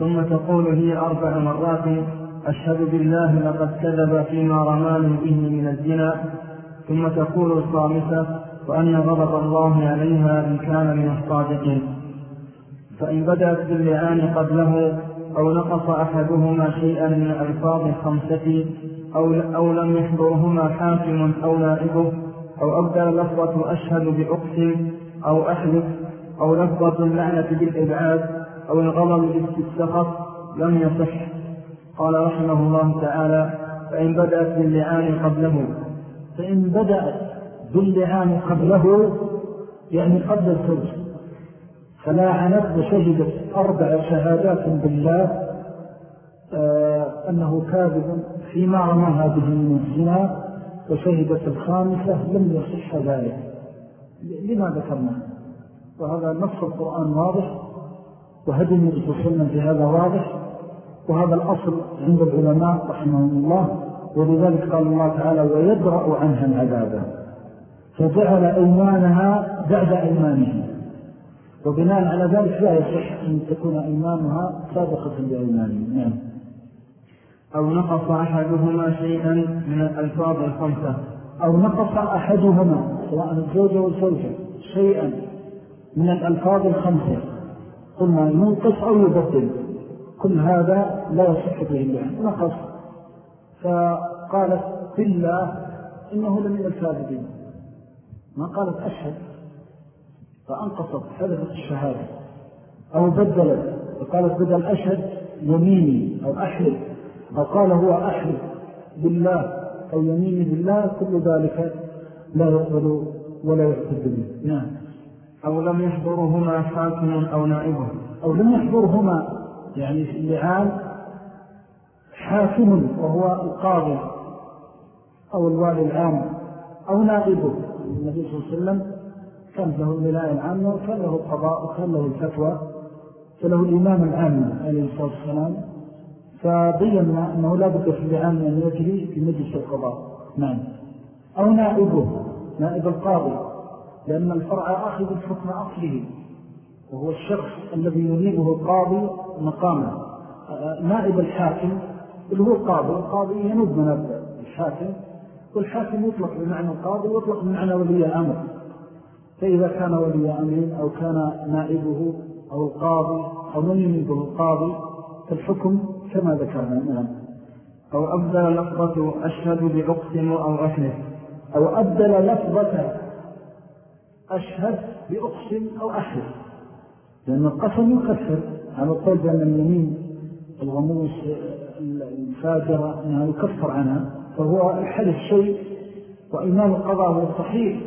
ثم تقول هي أربع مرات أشهد بالله لقد كذب فيما رماني به من الزنا. ثم تقول الخامسة وأن غضب الله عليها إن كان من الصادقين. فإن بدأت باللعان قبله أو نقص أحدهما شيئا من الألفاظ الخمسة أو, أو لم يحضرهما حاكم أو نائبه أو أبدل لفظة أشهد بأقسم أو أحلف أو لفظة اللعنة بالإبعاد. أو الغضب بالاستسخط لم يصح. قال رحمه الله تعالى فإن بدأت باللعان قبله. فإن بدأت باللعان قبله يعني قبل الزوج فلا عنت وشهدت أربع شهادات بالله آه أنه كاذب فيما رماها به من الزنا وشهدت الخامسة لم يصح ذلك. لما ذكرنا وهذا نص القرآن واضح. وهدي النبي صلى الله عليه وسلم في هذا واضح وهذا الأصل عند العلماء رحمهم الله ولذلك قال الله تعالى ويدرأ عنها العذاب فجعل أيمانها بعد أيمانه وبناء على ذلك لا يصح أن تكون أيمانها سابقة لأيمانه نعم. أو نقص أحدهما شيئا من الألفاظ الخمسة. أو نقص أحدهما سواء الزوجة والزوجة شيئا من الألفاظ الخمسة. قلنا ينقص أو يبطل كل هذا لا يصح به الله نقص. فقالت بالله إنه لمن الكاذبين ما قالت أشهد. فأنقصت حذفت الشهادة. أو بدلت. فقالت بدل أشهد يميني أو أحلف أو قال هو أحلف بالله أو يميني بالله. كل ذلك لا يقبل ولا يعتد به. نعم. أو لم يحضرهما حاكم أو نائبه أو لم يحضرهما يعني في اللعان حاكم وهو القاضي أو الوالي العام أو نائبه النبي صلى الله عليه وسلم كان له الولاية العامة وكان له القضاء وكان له الفتوى فله الإمام العام عليه الصلاة والسلام. فبينا أنه لا بد في اللعان أن يجري في مجلس القضاء. نعم. أو نائبه نائب القاضي. لأن الفرع أخذ الحكم أصله وهو الشخص الذي ينيبه القاضي مقامه نائب الحاكم اللي هو القاضي القاضي ينوب من الحاكم والحاكم يطلق بمعنى القاضي ويطلق بمعنى ولي الأمر فإذا كان ولي أمر أو كان نائبه أو القاضي أو من ينيبه القاضي فالحكم كما ذكرنا نعم أو أبدل لفظة أشهد بأقسم أو أحلف أو أبدل لفظة أشهد بأقسم أو أحلف لأن القسم يكفر. على القول بأن اليمين الغموس الفاجرة أنها يكفر عنها فهو الحلف شيء وإيمان القضاء هو الصحيح.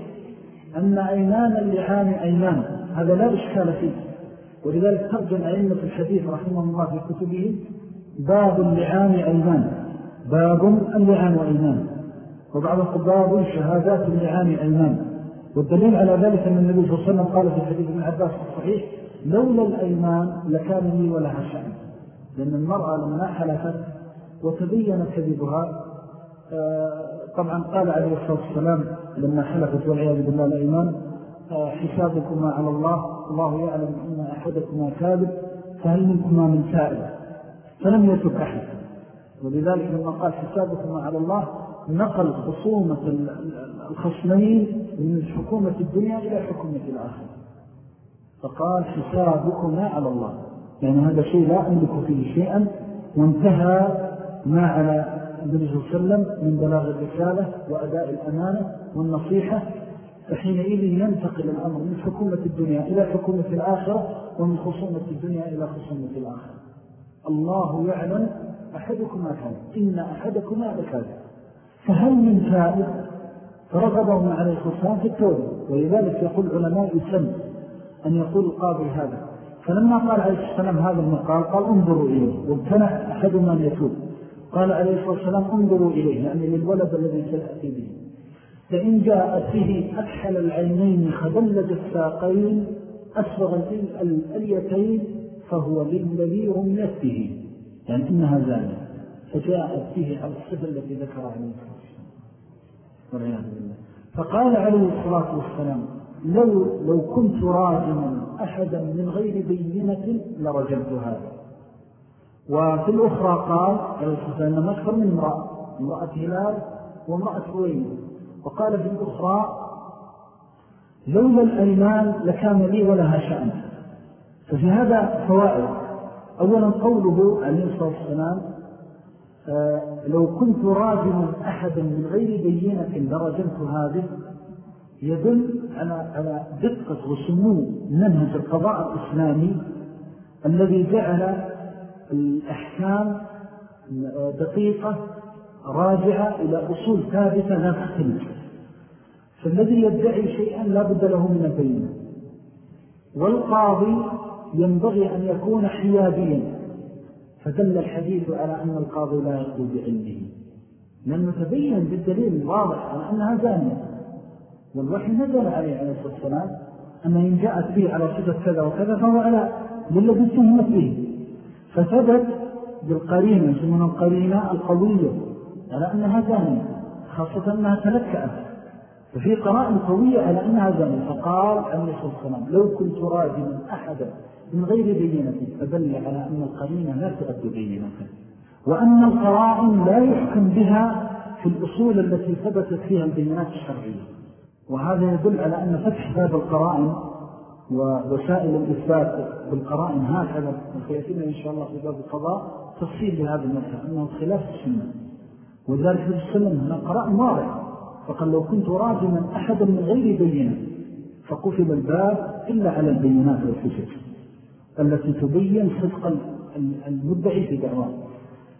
أن أيمان اللعان أيمان. هذا لا إشكال فيه. ولذلك ترجم أئمة الحديث رحمه الله في كتبه باب اللعان أيمان. باب اللعان أيمان. وبعض باب شهادات اللعان أيمان. والدليل على ذلك أن النبي صلى الله عليه وسلم قال في حديث ابن عباس الصحيح لولا الأيمان لكان لي ولها شأن لأن المرأة لما حلفت وتبين كذبها آه، طبعا قال عليه الصلاة والسلام لما حلفت والعياذ بالله الإيمان آه، حسابكما على الله الله يعلم أن أحدكما كاذب فهل منكما من سائل؟ فلم يتب أحد. ولذلك لما قال حسابكما على الله نقل خصومة الخصمين من حكومة الدنيا إلى حكومة الآخرة. فقال حسابكما على الله. يعني هذا شيء لا أملك فيه شيئا. وانتهى ما على النبي صلى الله عليه وسلم من بلاغ الرسالة وأداء الأمانة والنصيحة. فحينئذ ينتقل الأمر من حكومة الدنيا إلى حكومة الآخرة ومن خصومة الدنيا إلى خصومة الآخرة. الله يعلم أحدكم كان إن أحدكم لكاذب فهل من كائب فرغبهم على الخصام في التوبة؟ ولذلك يقول علماء السن أن يقول القاضي هذا. فلما قال عليه السلام هذا المقال قال انظروا إليه. وامتنع أحد من يتوب. قال عليه الصلاة والسلام انظروا إليه يعني للولد الذي سيأتي به. فإن جاء به أكحل العينين خدلج الساقين أسبغ الأليتين فهو للذي رميت به يعني إنها زانية. فجاءت به على الصفة التي ذكرها عليه الصلاة والسلام. فقال عليه الصلاة والسلام لو, لو كنت راجما أحدا من غير بينة لرجمت هذا. وفي الأخرى قال عليه الصلاة والسلام أكثر من امرأة امرأة هلال وامرأة روين وقال في الأخرى لولا الأيمان لكان لي ولها شأن. ففي هذا فوائد. أولا قوله عليه الصلاة والسلام لو كنت راجما أحدا من غير بينة لرجمت هذه يدل على على دقة وسمو منهج القضاء الإسلامي الذي جعل الأحكام دقيقة راجعة إلى أصول ثابتة لا تختلف. فالذي يدعي شيئا لا بد له من البينة. والقاضي ينبغي أن يكون حياديا. فدل الحديث على أن القاضي لا يقضي بعلمه. لأنه تبين بالدليل الواضح على أنها زانية والوحي نزل عليه عليه الصلاة والسلام أن إن جاءت به على صفة كذا وكذا فهو على للذي تهمت به فثبت بالقرينة يسمون القرينة القوية على أنها زانية خاصة أنها تلكأت. ففي قرائن قوية على أنها زانية فقال عليه الصلاة والسلام لو كنت راجما أحدا من غير بينة فدل على أن القرينة لا تؤد بينة. وأن القرائن لا يحكم بها في الأصول التي ثبتت فيها البينات الشرعية. وهذا يدل على أن فتح باب القرائن ووسائل الإثبات بالقرائن هكذا وسيأتينا إن شاء الله في باب القضاء تفصيل لهذا المسألة أنه خلاف السنة. وذلك في السنة هنا قرائن واضح فقال لو كنت راجما أحدا من غير بينة فقفل الباب إلا على البينات والحجج التي تبين صدق المدعي في دعواه.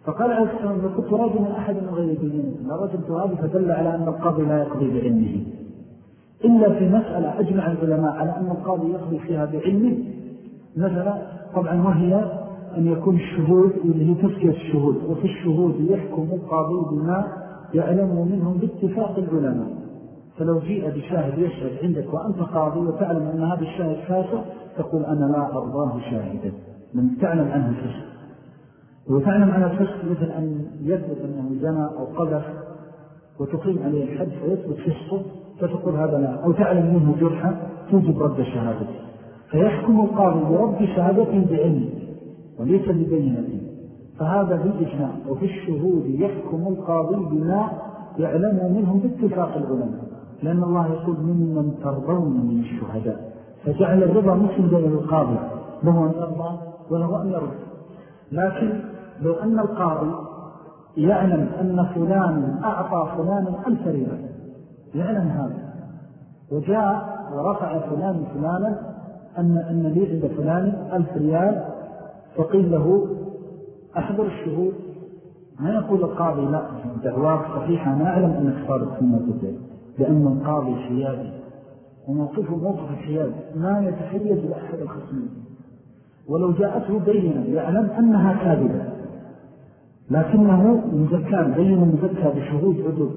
فقال عليه السلام لو كنت راجما أحدا من غير بينة لرجمت هذه فدل على أن القاضي لا يقضي بعلمه. إلا في مسألة أجمع العلماء على أن القاضي يقضي فيها بعلمه مثلا طبعا وهي أن يكون الشهود اللي هي تسكية الشهود وفي الشهود يحكم القاضي بما يعلم منهم باتفاق العلماء. فلو جيء بشاهد يشهد عندك وأنت قاضي وتعلم أن هذا الشاهد فاسق تقول أنا لا أرضاه شاهدا. من تعلم عنه الفسق. وتعلم عنه الفسق مثل أن يثبت أنه زنى أو قذف وتقيم عليه الحد فيثبت فسقه فتقول هذا لا. أو تعلم منه جرحا توجب رد الشهادة فيحكم القاضي برد شهادته بعلم وليس ببينة فهذا بالإجماع وفي الشهود يحكم القاضي بما يعلم منهم باتفاق العلماء لأن الله يقول ممن ترضون من الشهداء فجعل الرضا مسلم بين القاضي له أن يرضى وله أن يرضى. لكن لو أن القاضي يعلم أن فلان أعطى فلان ألف ريال يعلم هذا. وجاء ورفع فلان فلانا أن, أن لي عند فلان ألف ريال فقيل له أحضر الشهود. ما يقول القاضي لا دعواك صحيحة أنا أعلم أنك صارت ثم تدعي لأن القاضي حيادي وموقفه موقف الحياد ما يتحيز لأحد الخصمين. ولو جاءته بينا يعلم أنها كاذبة. لكنه مزكى بين مزكى بشهود عدود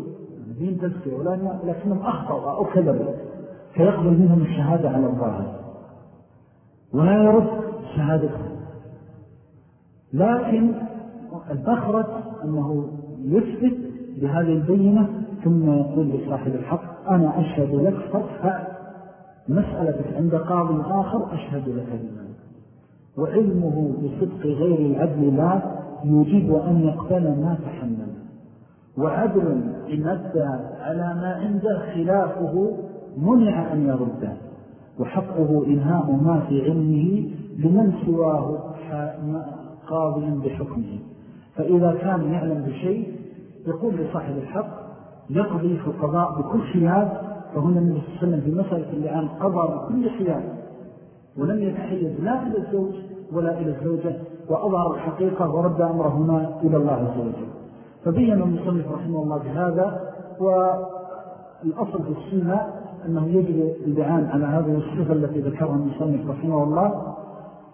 دين تزكي لكنهم أخطأوا أو كذبوا فيقبل منهم الشهادة على الظاهر. ولا يرد شهادته لكن البخرة أنه يثبت بهذه البينة ثم يقول لصاحب الحق أنا أشهد لك فادفع مسألتك عند قاضي آخر أشهد لك بذلك وعلمه بصدق غير العدل لا يجب أن يقبل ما تحمل. وعدل إن أدى على ما عنده خلافه منع أن يرده. وحقه إنهاء ما في علمه لمن سواه قاضي بحكمه. فإذا كان يعلم بشيء يقول لصاحب الحق يقضي في القضاء بكل خلاف فهنا عليه وسلم في مسألة اللعان قضى بكل خلاف ولم يتحيز لا إلى الزوج ولا إلى الزوجة وأظهر الحقيقة ورد أمرهما إلى الله عز وجل. فبين المصنف رحمه الله بهذا والأصل في السنة أنه يجب البعان على هذه الصفة التي ذكرها المصنف رحمه الله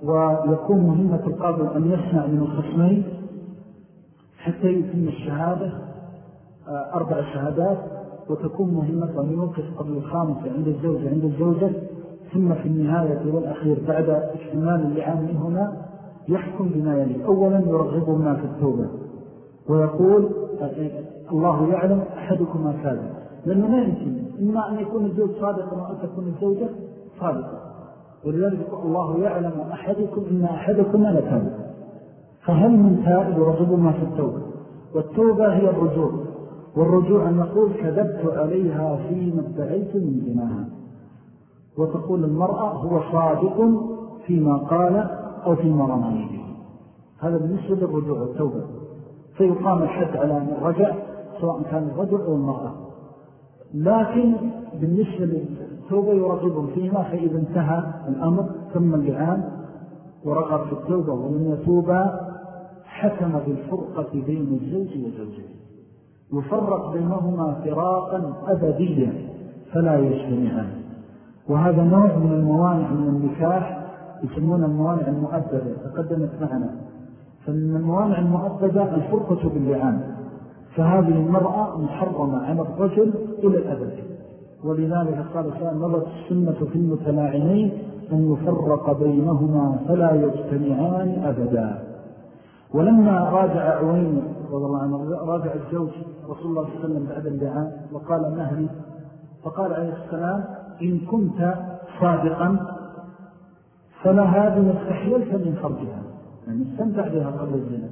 ويكون مهمة القاضي أن يسمع من الخصمين حتى يتم الشهادة آه، أربع شهادات وتكون مهمة أن يوقف قبل الخامسة عند الزوجة عند الزوجة ثم في النهاية والأخير بعد اكتمال اللعام هنا يحكم بما يلي. أولا يرغبهما في التوبة ويقول الله يعلم أحدكم ما كان لأنه لا يمكن إما أن يكون الزوج صادقا وأن تكون الزوجة صادقة. ولذلك الله يعلم أحدكم إن أحدكم لا كان. فهل من تائب يرغبهما في التوبة. والتوبة هي الرجوع. والرجوع أن نقول كذبت عليها فيما ادعيت من زناها وتقول المرأة هو صادق فيما قال أو فيما رمى به هذا بالنسبة للرجوع والتوبة. فيقام الحد على من رجع سواء كان الرجل أو المرأة. لكن بالنسبة للتوبة يرغب فيما فإذا انتهى الأمر ثم اللعان ورغب في التوبة ومن يتوبا حكم بالفرقة بين الزوج وزوجه يفرق بينهما فراقا أبديا فلا يجتمعان. وهذا نوع من الموانع من النكاح يسمون الموانع المؤبدة تقدمت معنا. فمن الموانع المؤبدة الفرقة باللعان. فهذه المرأة محرمة على الرجل إلى الأبد. ولذلك قال نظرت السنة في المتلاعنين أن يفرق بينهما فلا يجتمعان أبدا. ولما راجع عوين رضي الله عنه راجع الزوج رسول الله صلى الله عليه وسلم بعد اللعان وقال مهلي فقال عليه السلام إن كنت صادقا فلها بما استحللت من فرجها. يعني استمتع بها قبل الزنا.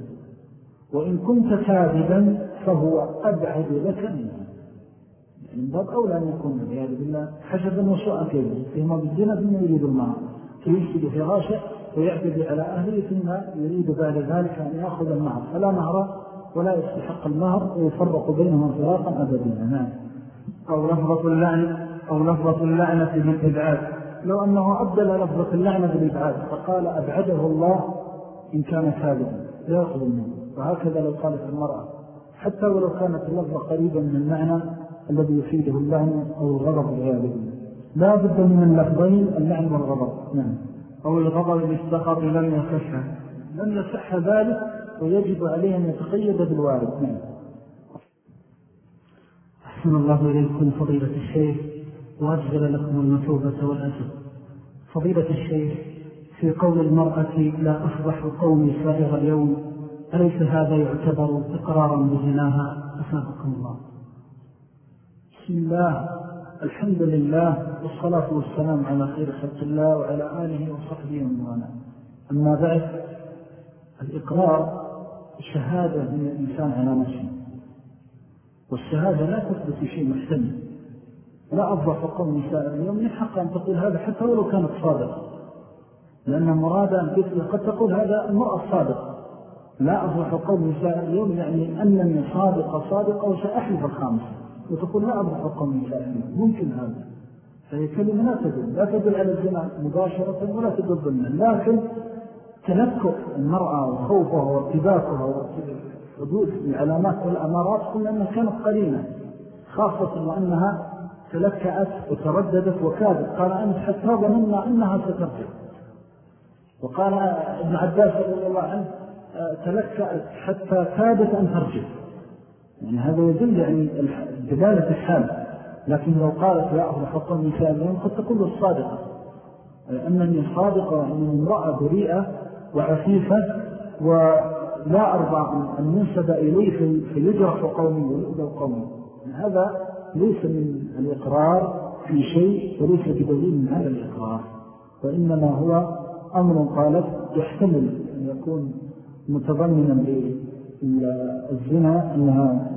وإن كنت كاذبا فهو أبعد لك منها. من باب أولى أن يكون بهذا بالله حشبا وسوءا كذب فيما بالزنا ثم يريد الماء فيسجد في راشع ويعتدي على أهله ثم يريد بعد ذلك أن يأخذ المهر. فلا مهر ولا يستحق المهر ويفرق بينهم فراقا أبديا. نعم. أو لفظة اللعنة أو لفظة اللعنة بالإبعاد لو أنه أبدل لفظة اللعنة بالإبعاد فقال أبعده الله إن كان كاذبا لا يأخذ منه وهكذا لو قالت المرأة حتى ولو كانت اللفظة قريبا من المعنى الذي يفيده اللعن أو الغضب الغالب. لا بد من اللفظين اللعن والغضب. نعم. أو الغضب بالسخط لم يصح. لم يصح ذلك ويجب عليه أن يتقيد بالوارد. نعم. أحسن الله إليكم فضيلة الشيخ وأجزل لكم المثوبة والأجل فضيلة الشيخ في قول المرأة لا أصبح قومي سائر اليوم أليس هذا يعتبر إقرارا بزناها أسابقكم الله. بسم الله الحمد لله والصلاة والسلام على خير خلق الله وعلى آله وصحبه وموانا أما بعد الإقرار شهادة من الإنسان على نفسه. والشهادة لا تثبت شيء محتمل. لا أفضح قوم نساء اليوم من حق أن تقول هذا حتى ولو كانت صادقة. لأن مراد أن قد تقول هذا المرأة الصادقة. لا أفضح قوم نساء اليوم يعني أنني صادقة صادقة وسأحلف الخامسة وتقول لا أفضح قوم نساء اليوم ممكن هذا. فهي كلمة لا تدل. لا تدل على الزنا مباشرة ولا تدل ضمنا لكن تنكر المرأة وخوفها وارتباكها وحدوث العلامات والأمارات قلنا أنها كانت قليلة خاصة وأنها تلكأت وترددت وكادت. قال أنت حتى ظننا أنها سترجع. وقال ابن عباس رضي الله عنه تلكأت حتى كادت أن ترجع. يعني هذا يدل يعني دلالة الحال. لكن لو قالت يا أخذ حق النساء اليوم قد تقول الصادقة. أنني صادقة وأنني امرأة بريئة وعفيفة لا أرضى أن ينسب إليه فيجرح قومي ويؤذى قومي. هذا ليس من الإقرار في شيء وليس بدليل من هذا الإقرار. وإنما هو أمر قالت يحتمل أن يكون متضمنا للزنا أنها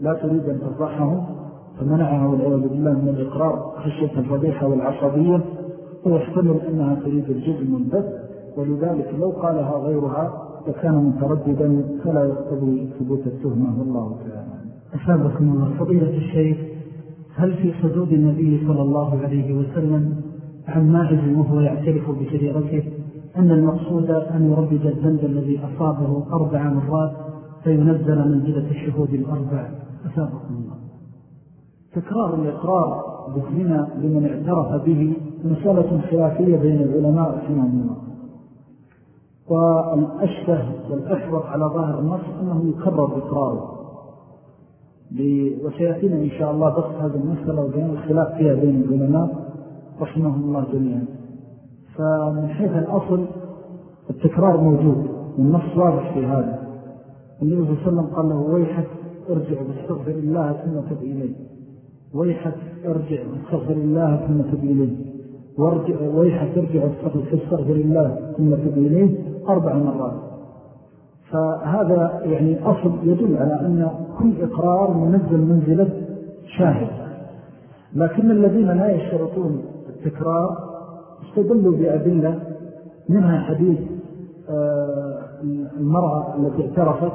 لا تريد أن تفضحه فمنعها والعياذ بالله من الإقرار خشية الفضيحة والعصبية ويحتمل أنها تريد الجزم والبث ولذلك لو قالها غيرها لكان مترددا فلا يقتضي ثبوت التهمة. والله تعالى. أسابقكم الله. فضيلة الشيخ هل في حدود النبي صلى الله عليه وسلم عن ماعز وهو يعترف بجريرته أن المقصود أن يردد الذنب الذي أصابه أربع مرات فينزل منزلة الشهود الأربع. أسابقكم الله. تكرار الإقرار بالزنا لمن اعترف به مسألة خلافية بين العلماء رحمه الله. والأشبه والأحوط على ظاهر النص أنه يكرر إقراره. وسيأتينا إن شاء الله بس هذه المسألة وبين الخلاف فيها بين العلماء رحمه الله جميعا. فمن حيث الأصل التكرار موجود والنص واضح في هذا. النبي صلى الله عليه وسلم قال له ويحك ارجع واستغفر الله ثم تب إليه. ويحك ارجع واستغفر الله ثم تب إليه. ويحك ارجع واستغفر الله ثم تب إليه. أربع مرات. فهذا يعني أصل يدل على أن كل إقرار منزل منزلة شاهد. لكن الذين لا يشترطون التكرار استدلوا بأدلة منها حديث آه، المرأة التي اعترفت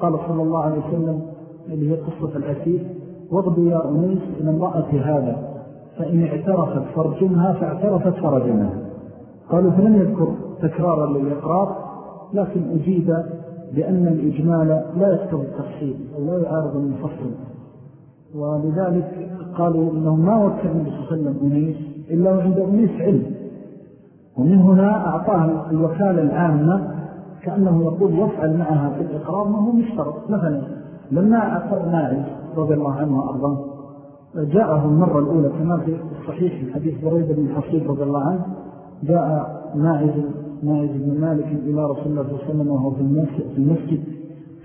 قال صلى الله عليه وسلم اللي هي قصة الأسير واغضوا يا أنيس إلى امرأة هذا فإن اعترفت فرجمها فاعترفت فرجمها. قالوا فلم يذكر تكرارا للإقرار لكن أجيب بأن الإجمال لا يقتضي التفصيل أو لا يعارض المفصل. ولذلك قالوا إنه ما وكل النبي صلى الله عليه وسلم أنيس إلا وعند أنيس علم. ومن هنا أعطاه الوكالة العامة كأنه يقول يفعل معها في الإقرار ما هو مشترط. مثلا لما أقر نائز رضي الله عنه وأرضاه جاءه المرة الأولى كما في الصحيح الحديث بريدة بن حصيب رضي الله عنه جاء نائز نائز بن مالك إلى رسول الله صلى الله عليه وسلم وهو في المسجد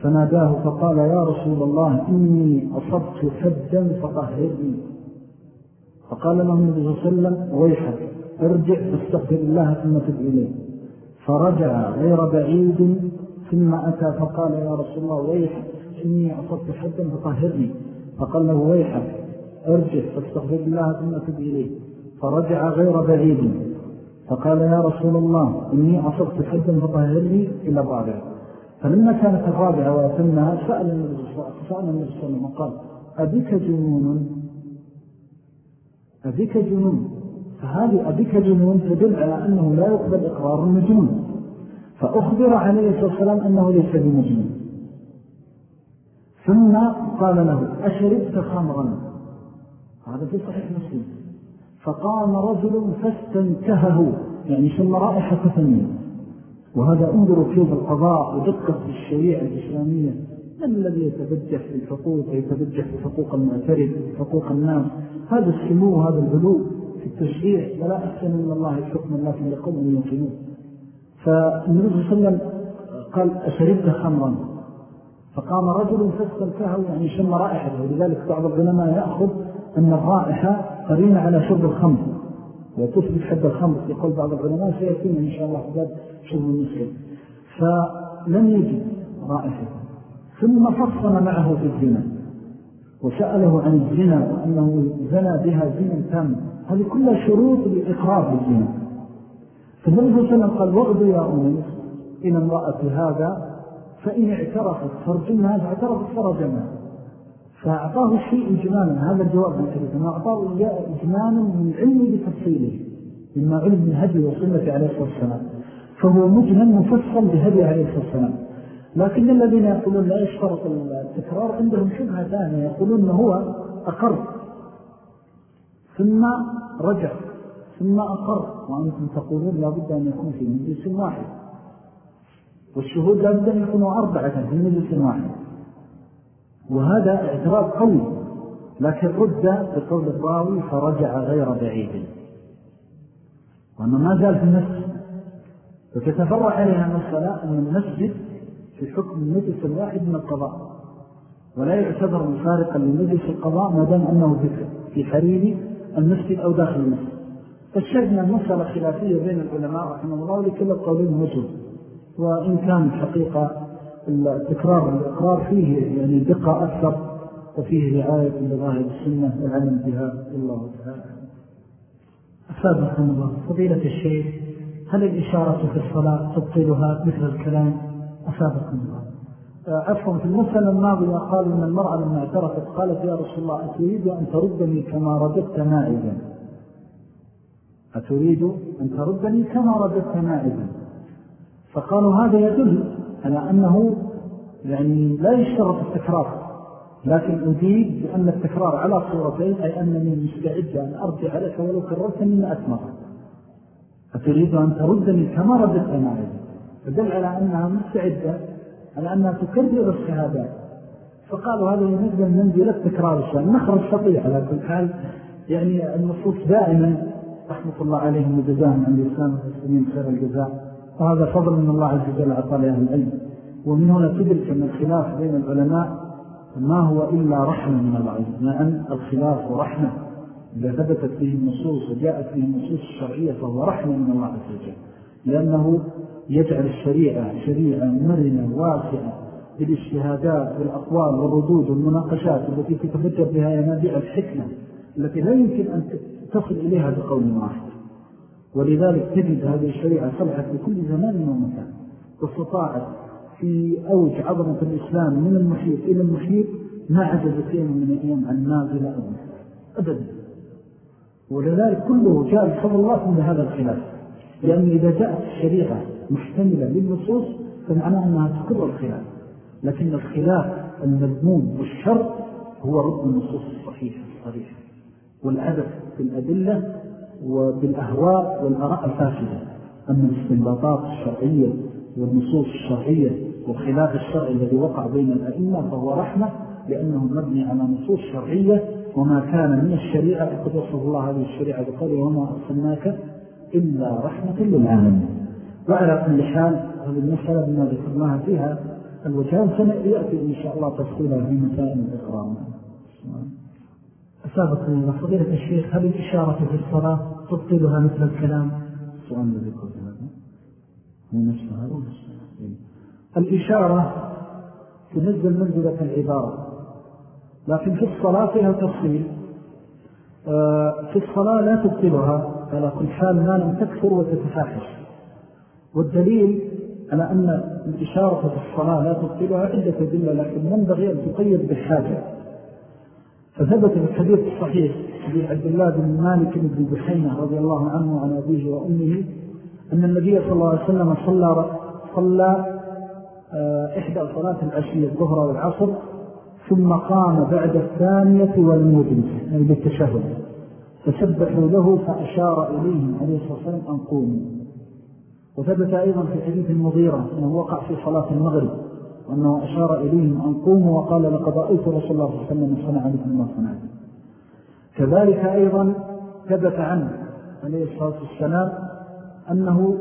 فناداه فقال يا رسول الله إني أصبت فدا فطهرني. فقال له النبي صلى الله عليه وسلم ويحك. ارجع فاستغفر الله ثم تب إليه. فرجع غير بعيد ثم أتى فقال يا رسول الله ويحك إني أصبت فدا فطهرني. فقال له ويحك ارجع فاستغفر الله ثم تب إليه. فرجع غير بعيد. فقال يا رسول الله إني أصبت حدا فطهرني إلى الرابعة فلما كانت الرابعة وأتمها سأل النبي صلى الله عليه وسلم وقال أبيك جنون؟ أبيك جنون؟ فهذه أبيك جنون تدل على أنه لا يقبل إقرار المجنون. فأخبر عليه الصلاة والسلام أنه ليس بمجنون. ثم قال له أشربت خمرا؟ هذا في صحيح مسلم. فقام رجل فاستنكهه يعني شم رائحة ثمين وهذا انظروا كيف القضاء ودقة الشريعة الإسلامية. من الذي يتبجح في الحقوق؟ ويتبجح في حقوق المعترف حقوق الناس. هذا السمو هذا البلوغ في التشريع ولا أحسن من الله الحكم لكن لقوم يوقنون. فالنبي صلى الله عليه وسلم قال أشربت خمرا؟ فقام رجل فاستنكهه يعني شم رائحته ولذلك بعض العلماء يأخذ أن الرائحة قرينة على شرب الخمر. وتثبت حد الخمر يقول بعض العلماء سيأتينا إن شاء الله حداد شرب المسلم. فلم يجد رائحة. ثم فصل معه في الزنا وسأله عن الزنا وأنه زنى بها زنا تام. هذه كلها شروط للإقرار بالزنا فالنبي صلى الله عليه وسلم قال وغض يا أمي إلى امرأة هذا فإن اعترفت فرجمها فاعترفت فرجمها. فأعطاه الشيء إجمالا هذا الجواب من ما أعطاه إجمالا من علم بتفصيله مما علم من هدي وصلة عليه الصلاة والسلام فهو مجمل مفصل بهدي عليه الصلاة والسلام. لكن الذين يقولون لا يشترط التكرار عندهم شبهة ثانية يقولون هو أقر. ثم رجع ثم أقر. وأنتم تقولون لابد أن يكون في مجلس واحد. والشهود لابد أن يكونوا أربعة في مجلس واحد. وهذا اعتراض قوي. لكن رد بقول الراوي فرجع غير بعيد. وأنه ما زال في نفس وتتفرع عليها المسألة أن المسجد في حكم النجس الواحد من القضاء. ولا يعتبر مفارقا لنجس القضاء ما دام أنه في حرير المسجد أو داخل المسجد. فالشاهد المسألة خلافية بين العلماء رحمه الله لكل القولين وجود وإن كان الحقيقة التكرار الإقرار فيه يعني دقة أكثر وفيه رعاية لظاهر السنة والعلم بها الله تعالى. أسابقكم الله فضيلة الشيخ هل الإشارة في الصلاة تبطلها مثل الكلام؟ أسابقكم الله. عفوا في المسألة الماضية قال أن المرأة لما اعترفت قالت يا رسول الله أتريد أن تردني كما رددت مائدا أتريد أن تردني كما رددت مائدا فقالوا هذا يدل على أنه يعني لا يشترط التكرار. لكن أجيب بأن التكرار على صورتين أي أنني مستعد أن أرجع لك ولو كررتني ما أتمر أتريد أن تردني كما رددت معي فدل على أنها مستعدة على أنها تكرر الشهادات فقالوا هذا ينزل منزل التكرار الشهادة. نخرج شطيح على كل حال. يعني النصوص دائما رحمة الله عليهم وجزاهم عن الإسلام والمسلمين خير الجزاء. وهذا فضل من الله عز وجل عطى لأهل العلم. ومن هنا تدرك أن الخلاف بين العلماء ما هو إلا رحمة من الله عز وجل. أن الخلاف ورحمة إذا ثبتت به النصوص وجاءت به النصوص الشرعية فهو رحمة من الله عز وجل. لأنه يجعل الشريعة شريعة مرنة واسعة بالاجتهادات والأقوال والردود والمناقشات التي تتفجر بها ينابيع الحكمة التي لا يمكن أن تصل إليها بقول واحد. ولذلك تجد هذه الشريعة صلحت في كل زمان ومكان واستطاعت في أوج عظمة الإسلام من المحيط إلى المحيط ما عجز يوم من الأيام عن نازل أبدا أبدا. ولذلك كله جاء بفضل الله من هذا الخلاف لأن إذا جاءت الشريعة محتملة للنصوص فمعنى أنها تكرر الخلاف. لكن الخلاف المذموم والشر هو رد النصوص الصحيحة الصريحة. والعدد بالأدلة وبالأهواء والأراء الفاسدة. أما الاستنباطات الشرعية والنصوص الشرعية والخلاف الشرعي الذي وقع بين الأئمة فهو رحمة لأنه مبني على نصوص شرعية. وما كان من الشريعة قد وصف الله هذه الشريعة بقوله وما أرسلناك إلا رحمة للعالمين. وعلى كل حال هذه المسألة بما ذكرناها فيها الوجهان سنأتي إن شاء الله تفصيلها في مسائل الإكرام أسابق الله فضيلة الشيخ هل الإشارة في الصلاة تبطلها مثل الكلام؟ الذي قلت هذا. هو نفس هذا الإشارة تنزل منزلة العبارة. لكن في الصلاة فيها تفصيل. آه، في الصلاة لا تبطلها. على كل حال ما لم تكثر وتتفاحش. والدليل على أن الإشارة في الصلاة لا تبطلها عدة دلة لكن ينبغي أن تقيد بالحاجة؟ فثبت في الحديث الصحيح حديث عبد الله بن مالك بن بحينة رضي الله عنه وعن أبيه وأمه أن النبي صلى الله عليه وسلم صلى, صلى آه، إحدى صلاة العشية الظهر والعصر ثم قام بعد الثانية والمدن يعني بالتشهد فسبحوا له فأشار إليهم عليه الصلاة والسلام أن قوموا. وثبت أيضا في حديث المضيرة أنه وقع في صلاة المغرب وأنه أشار إليهم أن قوموا وقال لقد رأيت رسول الله صلى الله عليه وسلم صنع لكم ما صنعت كذلك أيضا ثبت عنه عليه الصلاة والسلام أنه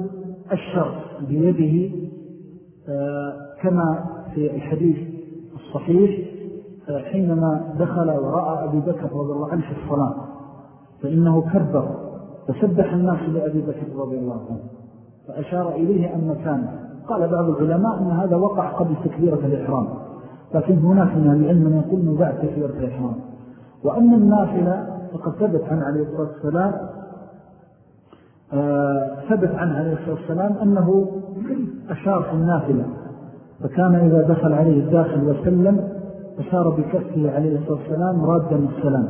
أشر بيده آه، كما في الحديث الصحيح آه، حينما دخل ورأى أبي بكر رضي الله عنه في الصلاة فإنه كبر فسبح الناس لأبي بكر رضي الله عنه. فأشار إليه أن مكانه قال بعض العلماء أن هذا وقع قبل تكبيرة الإحرام. لكن هناك من العلم من يقول أنه بعد تكبيرة الإحرام. وأما النافلة فقد ثبت عن عليه الصلاة والسلام آه، ثبت عن عليه الصلاة والسلام أنه أشار في النافلة. فكان إذا دخل عليه الداخل وسلم أشار بكفه عليه الصلاة والسلام رادا السلام.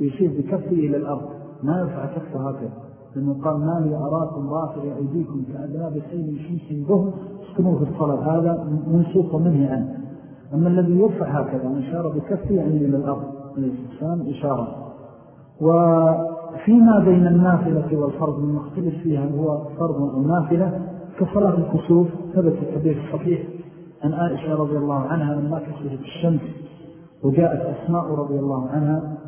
يشير بكفه إلى الأرض. ما يرفع كفه هكذا. لأنه قال ما لي أراكم رافع أيديكم كأذناب سيل شمس به اسكنوا في الصلاة. هذا منسوق منه عنه. أما الذي يرفع هكذا أشار بكفه يعني إلى الأرض عليه السلام إشارة. وفيما بين النافلة والفرض المختلف فيها هو فرض أو نافلة كصلاة الكسوف. ثبت الحديث الصحيح عن آئشة رضي الله عنها لما كسفت الشمس وجاءت أسماء رضي الله عنها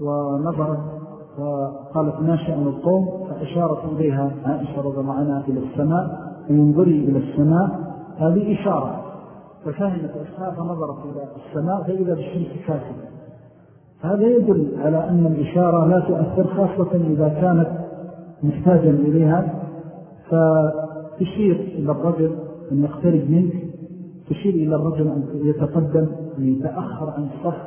ونظرت وقالت ما شأن القوم؟ فأشارت إليها عائشة رضي الله عنها إلى السماء وينظري إلى السماء. هذه إشارة. ففهمت أسماء فنظرت إلى السماء فإذا بالشمس كاسبة هذا يدل على أن الإشارة لا تؤثر خاصة إذا كانت محتاجا إليها. فتشير إلى الرجل أن يقترب منك. تشير إلى الرجل أن يتقدم أن يتأخر عن الصف.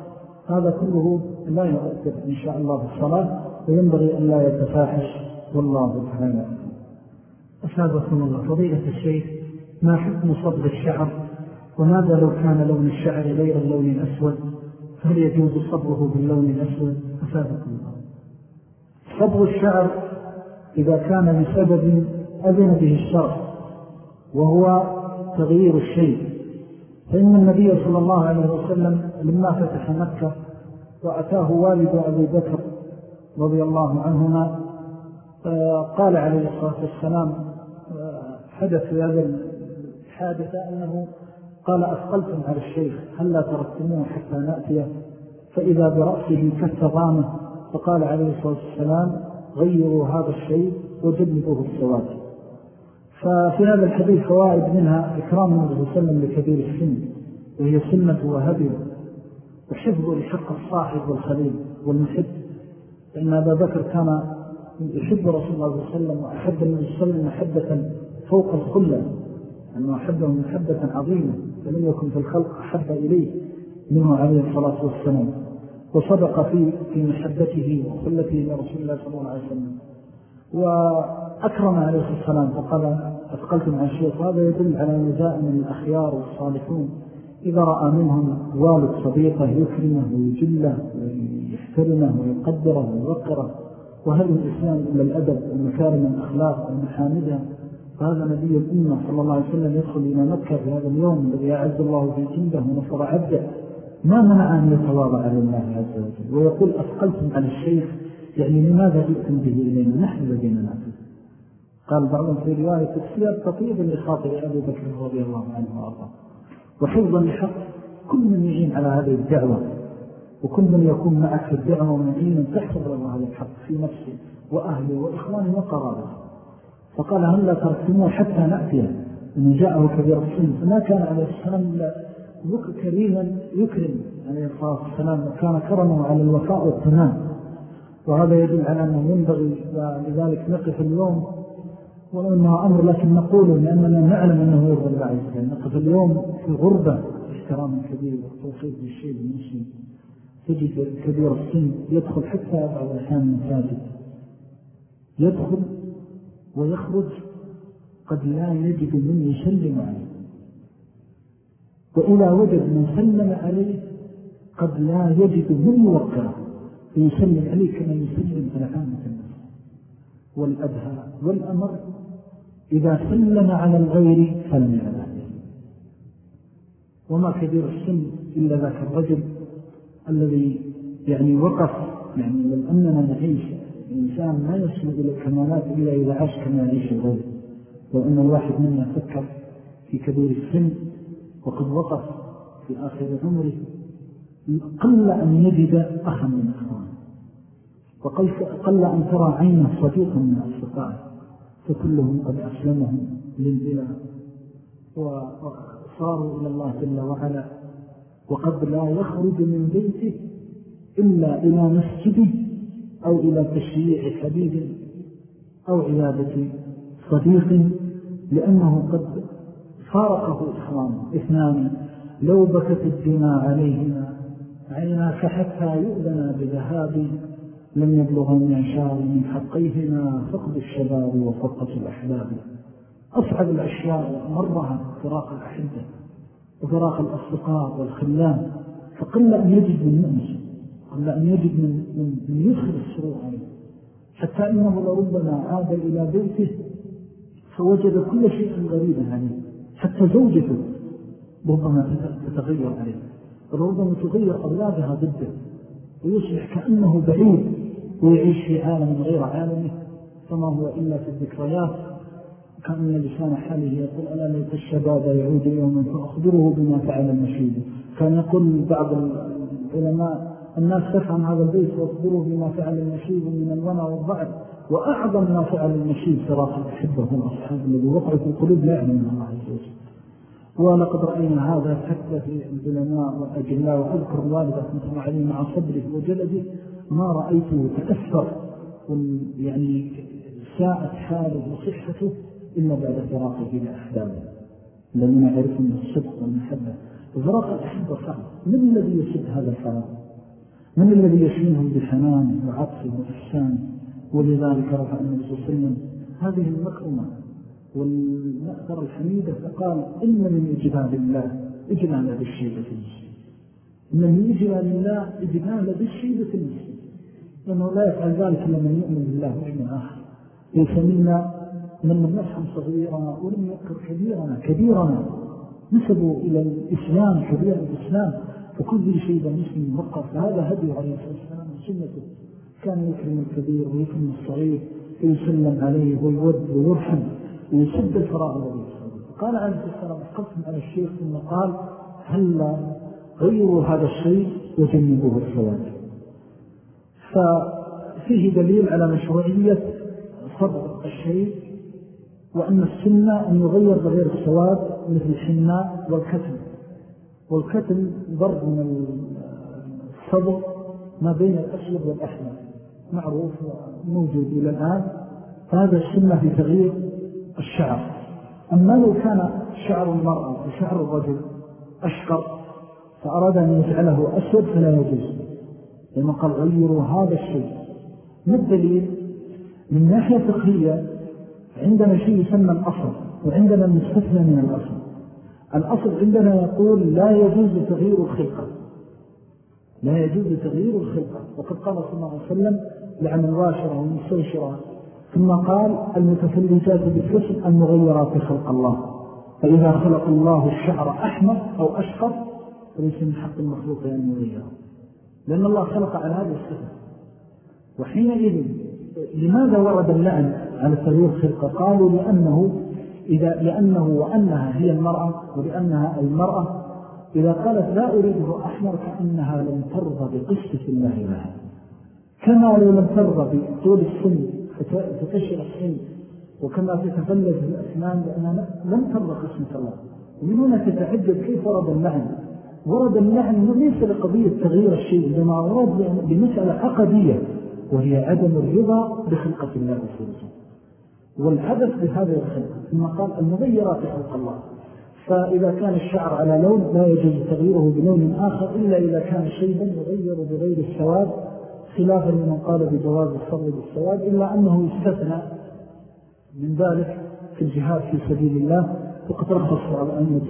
هذا كله لا يؤثر إن شاء الله في الصلاة. وينبغي أن لا يتفاحش والله تعالى. أسابقكم الله فضيلة الشيخ ما حكم صبغ الشعر؟ وماذا لو كان لون الشعر غير اللون الأسود؟ فهل يجوز صبغه باللون الأسود؟ أسابقكم الله. صبغ الشعر إذا كان بسبب أذن به الشرع وهو تغيير الشيء. فإن النبي صلى الله عليه وسلم لما فتح مكة وأتاه والد أبي بكر رضي الله عنهما قال عليه الصلاة والسلام حدث في هذا الحادثة أنه قال أثقلتم على الشيخ هل لا تركتموه حتى نأتيه فإذا برأسه كالتضامه فقال عليه الصلاة والسلام غيروا هذا الشيء وجنبوه السواد. ففي هذا الحديث فوائد منها إكرام النبي صلى الله عليه وسلم لكبير السن وهي سنة وهديه وحفظ لحق الصاحب والخليل والمحب. لأن أبا بكر كان يحب رسول الله صلى الله عليه وسلم وأحب النبي صلى الله عليه وسلم محبة فوق الخلة أنه أحبه محبة عظيمة فلم يكن في الخلق أحب إليه منه عليه الصلاة والسلام. وصدق في, في محبته وخلته لرسول الله صلى الله عليه وسلم. وأكرم عليه الصلاة والسلام فقال أثقلتم عن الشيخ وهذا يدل على نزاء من الأخيار والصالحون. إذا رأى منهم والد صديقه يكرمه ويجله ويحترمه ويقدره ويوقره وهل الإسلام إلا الأدب ومكارم الأخلاق والمحامدة فهذا نبي الأمة صلى الله عليه وسلم يدخل إلى مكة في هذا اليوم الذي أعز الله في جنده ونصر عبده. ما منع أن يتواضع لله عز وجل؟ ويقول أثقلتم على الشيخ يعني لماذا جئتم به إلينا؟ نحن الذين نأتي. قال بعضهم في رواية السياد تطيب لخاطر أبي بكر رضي الله عنه وأرضاه. وحفظا لحق كل من يعين على هذه الدعوة. وكل من يكون معك في الدعوة ومعينا تحفظ له هذا الحق في نفسه وأهله وإخوانه وقرابه. فقال هل لا تركتموه حتى نأتيه أن جاءه كبير السن. فما كان عليه السلام كريما يكرم عليه الصلاة والسلام وكان كرمه على الوفاء والتمام وهذا يدل على أنه ينبغي لذلك نقف اليوم ولو أنه أمر لكن نقوله لأننا نعلم أنه يرضى الله عز وجل نقف اليوم في غربة احترام كبير وتوصيف بالشيء المسلم تجد كبير السن يدخل حتى بعض الأحيان مساجد يدخل ويخرج قد لا يجد من يسلم عليه. وإذا وجد من سلم عليه قد لا يجد من يوقعه ويسلم عليه كما يسلم على عامة الناس والأدهى والأمر إذا سلم على الغير فلم يعلم. وما كبير السن إلا ذاك الرجل الذي يعني وقف يعني لو أننا نعيش الإنسان ما يسلم إلى الكمالات إلا إذا عاش كما يعيش الغير لو أن الواحد منا فكر في كبير السن وقد وقف في آخر عمره قل أن يجد أخا من أخوانه وقل أن ترى عينه صديقا من أصدقائه. فكلهم قد أسلمهم للبلاء وصاروا إلى الله جل وعلا. وقد لا يخرج من بيته إلا إلى مسجده أو إلى تشييع حبيب أو عيادة صديق لأنه قد فارقه إخوان إثنان لو بكت الدماء عليهما عيناك حتى يؤذنا بذهاب لم يبلغ المعشار من حقيهما فقد الشباب وفقة الأحباب. أصعب الأشياء مرها فراق الأحبة. وفراق الأصدقاء والخلان فقل أن يجد من مؤمس قل أن يجد من, من, من يدخل السرور عليه حتى إنه لربما عاد إلى بيته فوجد كل شيء غريبا عليه حتى زوجته ربما تتغير عليه ربما تغير أولادها ضده ويصبح كأنه بعيد ويعيش في عالم غير عالمه فما هو إلا في الذكريات. كان لسان حاله يقول ألا ليت الشباب يعود يوما فأخبره بما فعل المشيد كان يقول بعض العلماء الناس تفهم هذا البيت وأخبره بما فعل المشيد من الونى والضعف. وأعظم ما فعل المشيد فراق الأحبة والأصحاب الذي وقع في القلوب لا يعلم الله عز وجل. ولقد رأينا هذا حتى في العلماء والأجلاء وأذكر الوالدة مثل عليه مع صدره وجلده ما رأيته تأثر يعني ساءت حاله وصحته إلا بعد فراقه لأحبابه الذين يعرفون الصدق والمحبة. وفراق الأحبة صعب. من الذي يسد هذا الفراق؟ من الذي يشملهم بحنان وعطف وإحسان؟ ولذلك رفع النبي صلى الله عليه وسلم هذه المكرمة والمأثر الحميدة فقال إن من إجلال الله إجلال بالشيبة المسلم إن من إجلال الله إجلال بالشيبة المسلم لأنه لا يفعل ذلك إلا من يؤمن بالله وإن آخر ليس منا من لم يفهم صغيرنا ولم يذكر كبيرنا كبيرنا. نسبوا إلى الإسلام كبير الإسلام. فكل شيء مسلم وقف فهذا هدي عليه الصلاة والسلام وسنته كان يكرم الكبير ويكرم الصغير ويسلم عليه ويود ويرحم ويسد الفراغ الذي قال عليه الصلاة والسلام قسم على الشيخ ثم قال هل غيروا هذا الشيء وجنبوه السواد ففيه دليل على مشروعية صبر الشيء. وأن السنة أن يغير بغير السواد مثل الحناء والكتم. والكتم ضرب من الصبر ما بين الأسود والأحمر معروف موجود إلى الآن. فهذا السنة في تغيير الشعر. أما لو كان شعر المرأة وشعر الرجل أشقر فأراد أن يجعله أسود فلا يجوز. لما قال غيروا هذا الشيء. ما الدليل؟ من ناحية فقهية عندنا شيء يسمى الأصل وعندنا المستثنى من الأصل. الأصل عندنا يقول لا يجوز تغيير الخلقة. لا يجوز تغيير الخلقة. وقد قال صلى الله عليه وسلم لعن الواشرة والمستوشرة ثم قال المتفلجات بالكسب المغيرات خلق الله. فإذا خلق الله الشعر أحمر أو أشقر فليس من حق المخلوق أن يغيره. لأن الله خلق على هذه الصفة. وحينئذ لماذا ورد اللعن على تغيير خلقة؟ قالوا لأنه, إذا لأنه وأنها هي المرأة ولأنها المرأة إذا قالت لا أريده أحمر كأنها لم ترضى بقصة الله لها. كما لو لم ترضى بطول السن فتشر السن وكما تتفلج الأسنان لأنها لم ترضى قسمة الله. ومن هنا تتعجب كيف ورد اللعن؟ ورد اللعن ليس لقضية تغيير الشيء لما ورد بمسألة عقدية. وهي عدم الرضا بخلقة الله وفرزه والحدث بهذا الخلق ثم قال المغيرات خلق الله. فإذا كان الشعر على لون لا يجوز تغييره بلون آخر إلا إذا كان شيئا يغير بغير السواد خلافا لمن قال بجواز الصبر بالسواد إلا أنه يستثنى من ذلك في الجهاد في سبيل الله. وقد رخص على أئمة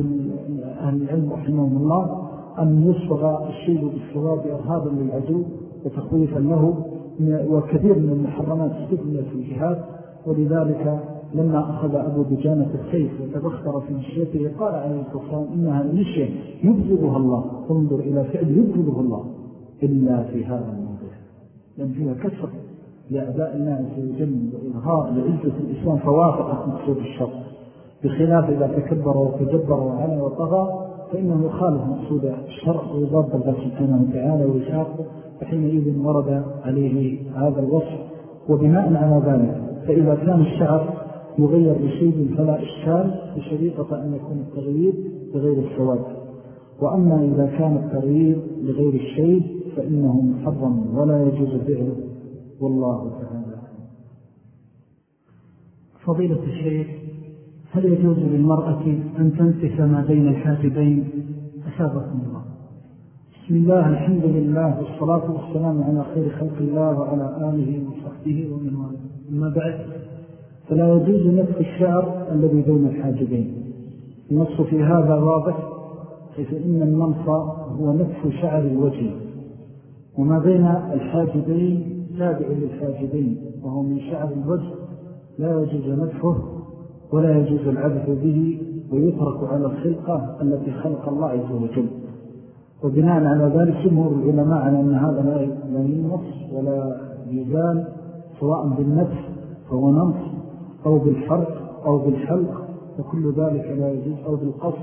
أهل العلم رحمهم الله أن يصبغ الشيء بالسواد إرهابا للعدو وتخويفا له. وكثير من المحرمات استثنى في الجهاد ولذلك لما أخذ أبو دجانة السيف وتبختر في مشيته قال عليه الصلاة إنها مشية يبذلها الله انظر إلى فعل يبذلها الله إلا في هذا الموضوع. لأن فيها كسر لأعداء الله عز وجل لعزة الإسلام فوافقت مقصود الشر بخلاف إذا تكبر وتجبر وعلى وطغى فإنه يخالف مقصود الشرع ويضاد الله سبحانه وتعالى ويشاقه فحينئذ ورد عليه هذا الوصف. وبناء على ذلك فإذا كان الشعر يغير بشيء فلا إشكال بشريطة أن يكون التغيير بغير السواد. وأما إذا كان التغيير لغير الشيء فإنه محرم ولا يجوز فعله. والله تعالى فضيلة الشيخ هل يجوز للمرأة أن تنسف ما بين الحاجبين أسابقكم الله. بسم الله الحمد لله والصلاة والسلام على خير خلق الله وعلى آله وصحبه ومن والاه. أما بعد فلا يجوز نفس الشعر الذي بين الحاجبين. النص في هذا واضح حيث إن النص هو نفس شعر الوجه وما بين الحاجبين تابع للحاجبين وهو من شعر الوجه لا يجوز نفسه ولا يجوز العبث به ويترك على الخلقة التي خلق الله عز وجل. وبناء على ذلك جمهور العلماء على أن هذا لا ينص ولا يزال سواء بالنفس فهو نص أو بالحرق أو بالحلق وكل ذلك لا يجوز أو بالقص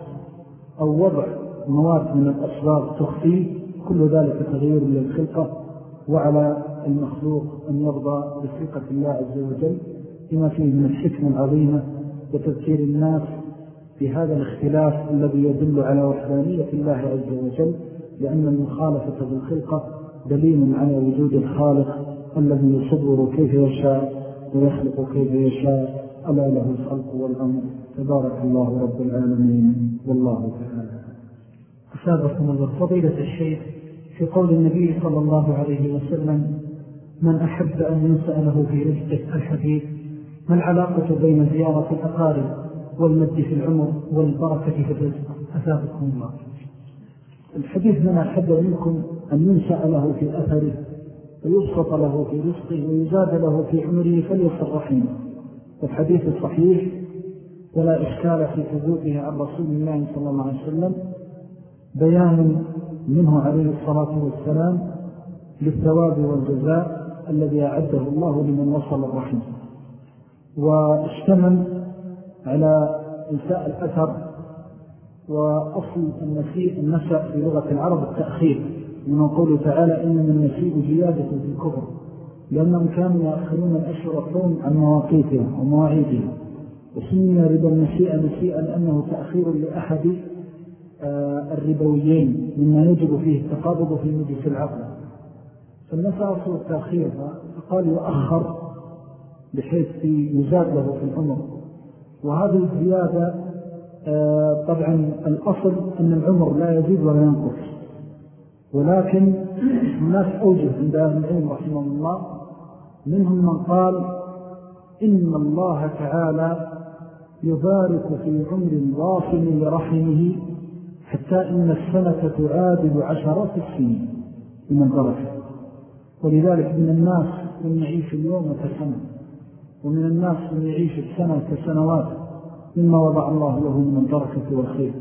أو وضع مواد من الأسباب تخفيه كل ذلك تغيير للخلقة وعلى المخلوق أن يرضى بثقة الله عز وجل بما فيه من الحكمة العظيمة وتذكير الناس بهذا الاختلاف الذي يدل على وحدانية الله عز وجل لأن المخالفة بالخلقة دليل على وجود الخالق الذي يصبر كيف يشاء ويخلق كيف يشاء. ألا له الخلق والأمر. تبارك الله رب العالمين. والله تعالى. أسابقكم الله فضيلة الشيخ في قول النبي صلى الله عليه وسلم من أحب أن يسأله في رزقه الحديث ما العلاقة بين زيارة الأقارب والمد في العمر والبركة في الرزق. أثابكم الله. الحديث من أحب منكم أن ينسأ له في أثره ويبسط له في رزقه ويزاد له في عمره فليصل رحمه. والحديث الصحيح ولا إشكال في ثبوته عن رسول الله صلى الله عليه وسلم. بيان منه عليه الصلاة والسلام للثواب والجزاء الذي أعده الله لمن وصل الرحمة. واشتمل على إنساء الأثر وأصل النسيء النسأ في لغة العرب التأخير من قوله تعالى إنما النسيء زيادة في الكفر. لأنهم كانوا يأخرون الأشهر الحوم عن مواقيتها ومواعيدها. وسمي ربا النسيء نسيئا لأنه تأخير لأحد آه، الربويين مما يجب فيه التقابض في مجلس العقل. فالنساء أصل التأخير فقال يؤخر بحيث يزاد له في العمر. وهذه الزيادة آه، طبعا الأصل أن العمر لا يزيد ولا ينقص. ولكن هناك أوجه عند أهل العلم رحمه الله منهم من قال إن الله تعالى يبارك في عمر واصل لرحمه حتى إن السنة تعادل عشرات السنين من البركة ولذلك من الناس من يعيش اليوم كسنة. ومن الناس من يعيش السنة كسنوات مما وضع الله له من البركة والخير.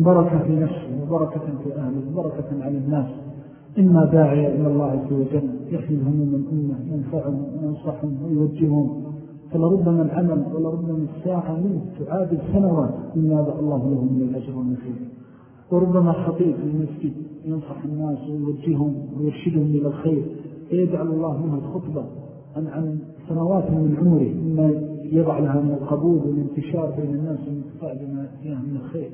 بركة في نفسه وبركة في أهله وبركة على الناس. إما داعية إلى الله عز وجل يحمل هموم الأمة ينفعهم وينصحهم ويوجههم فلربما العمل ولربما الساعة منه تعادل سنوات مما وضع الله له من الأجر والنخير وربما خطيب في المسجد ينصح الناس ويوجههم ويرشدهم إلى الخير فيجعل الله منها الخطبة عن, عن سنوات من عمره مما يضع لها من القبول والانتشار بين الناس والانتفاع بما فيها من الخير.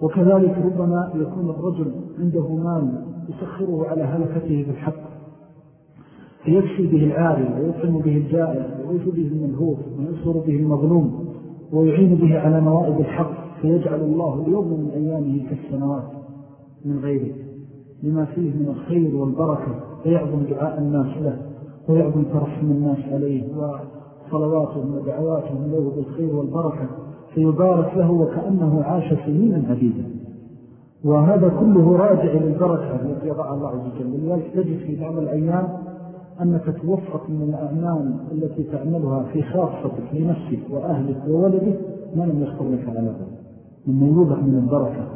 وكذلك ربما يكون الرجل عنده مال يسخره على هلكته بالحق فيكفي به العاري ويطعم به الجائع ويوفي به الملهوف وينصر به المظلوم ويعين به على نوائب الحق فيجعل الله اليوم من أيامه كالسنوات من غيره. لما فيه من الخير والبركة فيعظم دعاء الناس له. ويعظم ترحم الناس عليه وصلواتهم ودعواتهم له بالخير والبركة فيبارك له وكأنه عاش سنين عديدة. وهذا كله راجع للبركة التي يضع الله عز وجل. ولذلك تجد في بعض الأيام أنك توفق من الأعمال التي تعملها في خاصتك لنفسك وأهلك وولدك ما لم يخطر لك على ذلك. مما يوضع من البركة.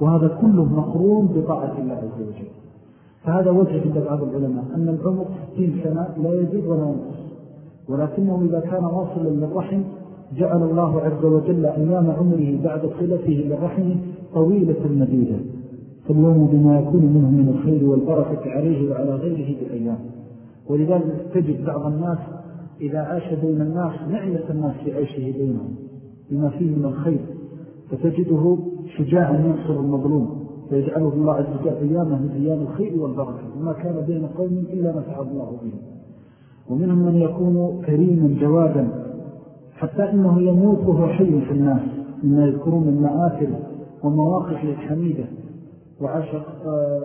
وهذا كله مقرون بطاعة الله عز وجل. فهذا وجه عند بعض العلماء أن العمر 60 سنة لا يزيد ولا ينقص. ولكنه إذا كان واصلا للرحم جعل الله عز وجل أيام عمره بعد صلته للرحم طويلة مديدة. فاليوم بما يكون منه من الخير والبركة عليه وعلى غيره بأيام. ولذلك تجد بعض الناس إذا عاش بين الناس نعمة الناس في عيشه بينهم بما فيه من الخير. فتجده شجاعا ينصر المظلوم. فيجعله الله عز وجل أيامه من أيام الخير والبركة وما كان بين قوم إلا نفع الله به. ومنهم من يكون كريما جوادا حتى إنه يموت وهو حي في الناس مما يذكرون من مآثر ومواقف الحميدة وعشق آه،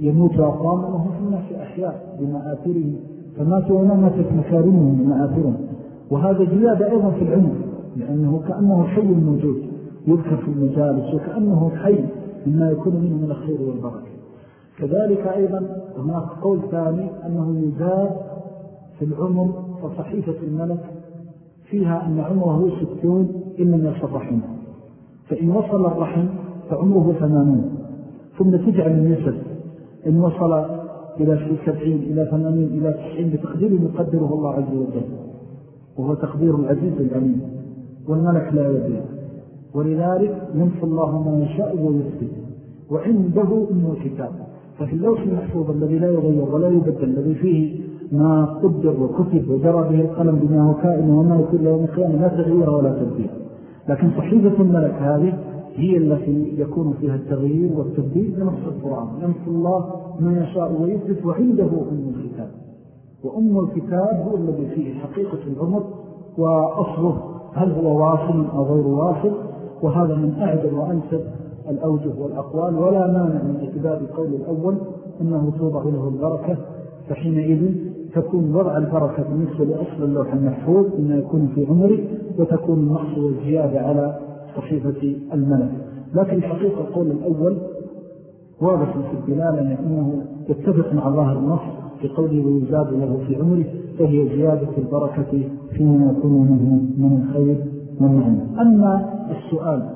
يموت أقوام وهم في الناس أحياء بمآثرهم فماتوا وما ماتت مكارمهم بمآثرهم. وهذا زيادة أيضا في العمر لأنه كأنه حي موجود. يذكر في المجالس وكأنه حي مما يكون منه من الخير والبركة. كذلك أيضا هناك قول ثاني أنه يزاد في العمر فصحيفة الملك فيها أن عمره ستون إن لم يصل رحمه فإن وصل الرحم فعمره ثمانون. ثم تجعل النسب إن وصل إلى سبعين إلى ثمانين إلى تسعين بتقدير يقدره الله عز وجل. وهو تقدير العزيز العليم. والملك لا يدري. ولذلك ينفى الله ما يشاء ويثبت وعنده أم الكتاب ففي اللوح المحفوظ الذي لا يغير ولا يبدل الذي فيه ما قدر وكتب وجرى به القلم بما هو كائن وما يكون له مكان لا تغيير ولا تبديل. لكن صحيفة الملك هذه هي التي يكون فيها التغيير والتبديل بنص القرآن. ينص الله ما يشاء ويثبت وعنده أم الكتاب وأم الكتاب هو الذي فيه حقيقة العمر وأصله. هل هو واصل أو غير واصل؟ وهذا من أعدل وأنسب الأوجه والأقوال ولا مانع من اعتبار القول الأول أنه توضع له البركة فحينئذ تكون وضع البركة بالنسبة لأصل اللوح المحفوظ إنه يكون في عمره وتكون النقص والزيادة على صحيفة الملك. لكن الحقيقة القول الأول واضح في الدلالة لأنه يتفق مع ظاهر النص في قوله ويزاد له في عمره فهي زيادة البركة فيما يكون منه من الخير. والنعم أما السؤال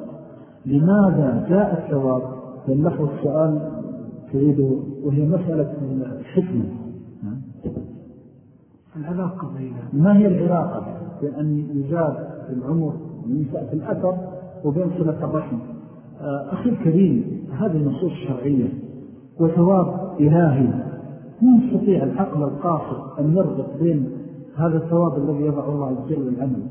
لماذا جاء الثواب فاللفظ السؤال تعيده وهي مسألة الحكمة. العلاقة بين ما هي العلاقة بين أن يزاد في العمر في الأثر وبين صلة الرحم. آه، أخي الكريم هذه نصوص شرعية وثواب إلهي. ما يستطيع العقل القاصر أن يربط بين هذا الثواب الذي يضع الله عز وجل العمل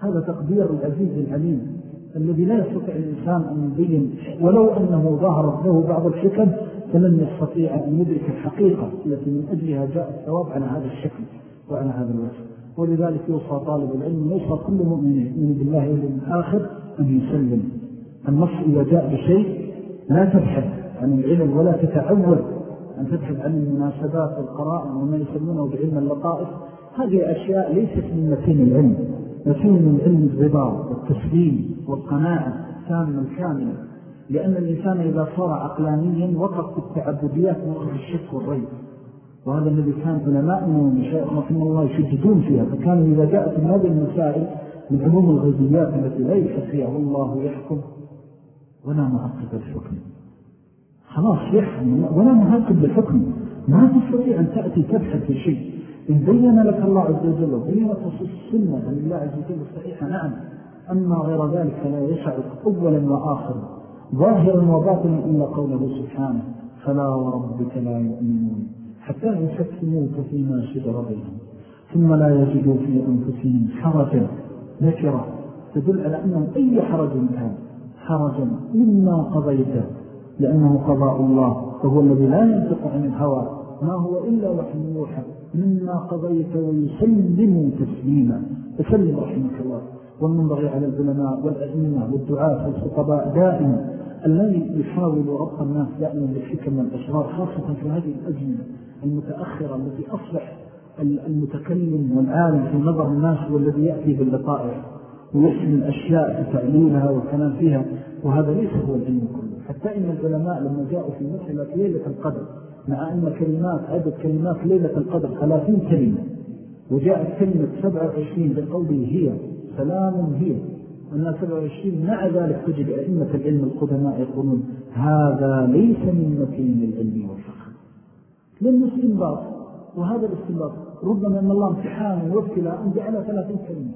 هذا تقدير العزيز العليم الذي لا يستطيع الإنسان أن يبين ولو أنه ظهرت له بعض الحكم فلن يستطيع أن يدرك الحقيقة التي من أجلها جاء الثواب على هذا الشكل وعلى هذا الوجه ولذلك يوصى طالب العلم يوصى كل مؤمن يؤمن بالله واليوم الآخر أن يسلم. النص إذا جاء بشيء لا تبحث عن العلم ولا تتعود أن تبحث عن المناسبات والقرائن وما يسمونه بعلم اللطائف. هذه أشياء ليست من متين العلم. متين من علم الرضا والتسليم والقناعة التامة الكاملة لأن الإنسان إذا صار عقلانيا وقف في التعبديات وقف الشك والريب. وهذا الذي كان علماءنا ومشايخ رحمه الله يشددون فيها. فكانوا إذا جاءت من هذه المسائل من علوم الغيبيات التي لا فيها والله يحكم ولا معقب الحكم. خلاص يحكم ولا معقب الحكم. ما تستطيع أن تأتي تبحث في شيء. إن بين لك الله عز وجل وبين تصص السنة عن الله عز وجل الصحيحة. نعم. أما غير ذلك فلا يشعر أولا وآخرا ظاهرا وباطنا إلا قوله سبحانه فلا وربك لا يؤمنون. حتى يحكموك فيما شجر بينهم ثم لا يجدوا في أنفسهم حرجا. نكرة تدل على أنهم أي حرج كان. حرجا مما قضيته لأنه قضاء الله وهو الذي لا ينطق عن الهوى. ما هو إلا وحي يوحى. مما قضيت ويسلم تسليما. تسلم رحمك الله. والمنبغي على العلماء والأئمة والدعاة والخطباء دائما الذي يحاول رب الناس دائما بالحكم والأشرار خاصة في هذه الأزمنة المتأخرة التي أصبح المتكلم والعالم في نظر الناس والذي يأتي باللطائف ويحسن الأشياء في تعليلها والكلام فيها وهذا ليس هو العلم كله. حتى إن العلماء لما جاءوا في مسألة ليلة القدر مع أن كلمات عدد كلمات ليلة القدر 30 كلمة وجاءت كلمة 27 بقوله هي سلام هي أنها 27 مع ذلك تجد أئمة العلم القدماء يقولون هذا ليس من مكين العلم والفقه. لأنه استنباط وهذا الاستنباط ربما أن الله امتحان وابتلاء أن جعل 30 كلمة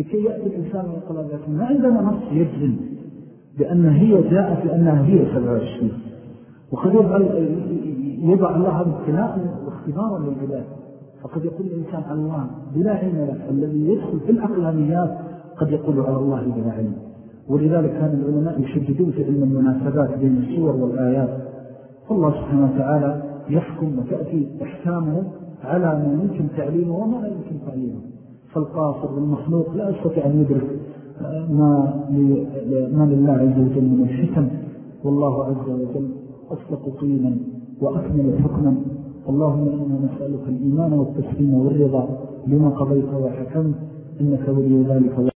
لكي يأتي الإنسان ويقول لكن ما عندنا نص يجزم بأن هي جاءت لأنها هي 27 وقد يضع الله هذا ابتلاء واختبارا للعباد. فقد يقول الإنسان على الله بلا علم له الذي يدخل في العقلانيات قد يقول على الله بلا علم. ولذلك كان العلماء يشددون في علم المناسبات بين السور والآيات. فالله سبحانه وتعالى يحكم وتأتي إحكامه على ما يمكن تعليمه وما لا يمكن تعليمه. فالقاصر والمخلوق لا يستطيع أن يدرك ما, ما لله عز وجل من الحكم. والله عز وجل أصدق قيما وأكمل حكما. اللهم إنا نسألك الإيمان والتسليم والرضا لما قضيت وحكمت. إنك ولي ذلك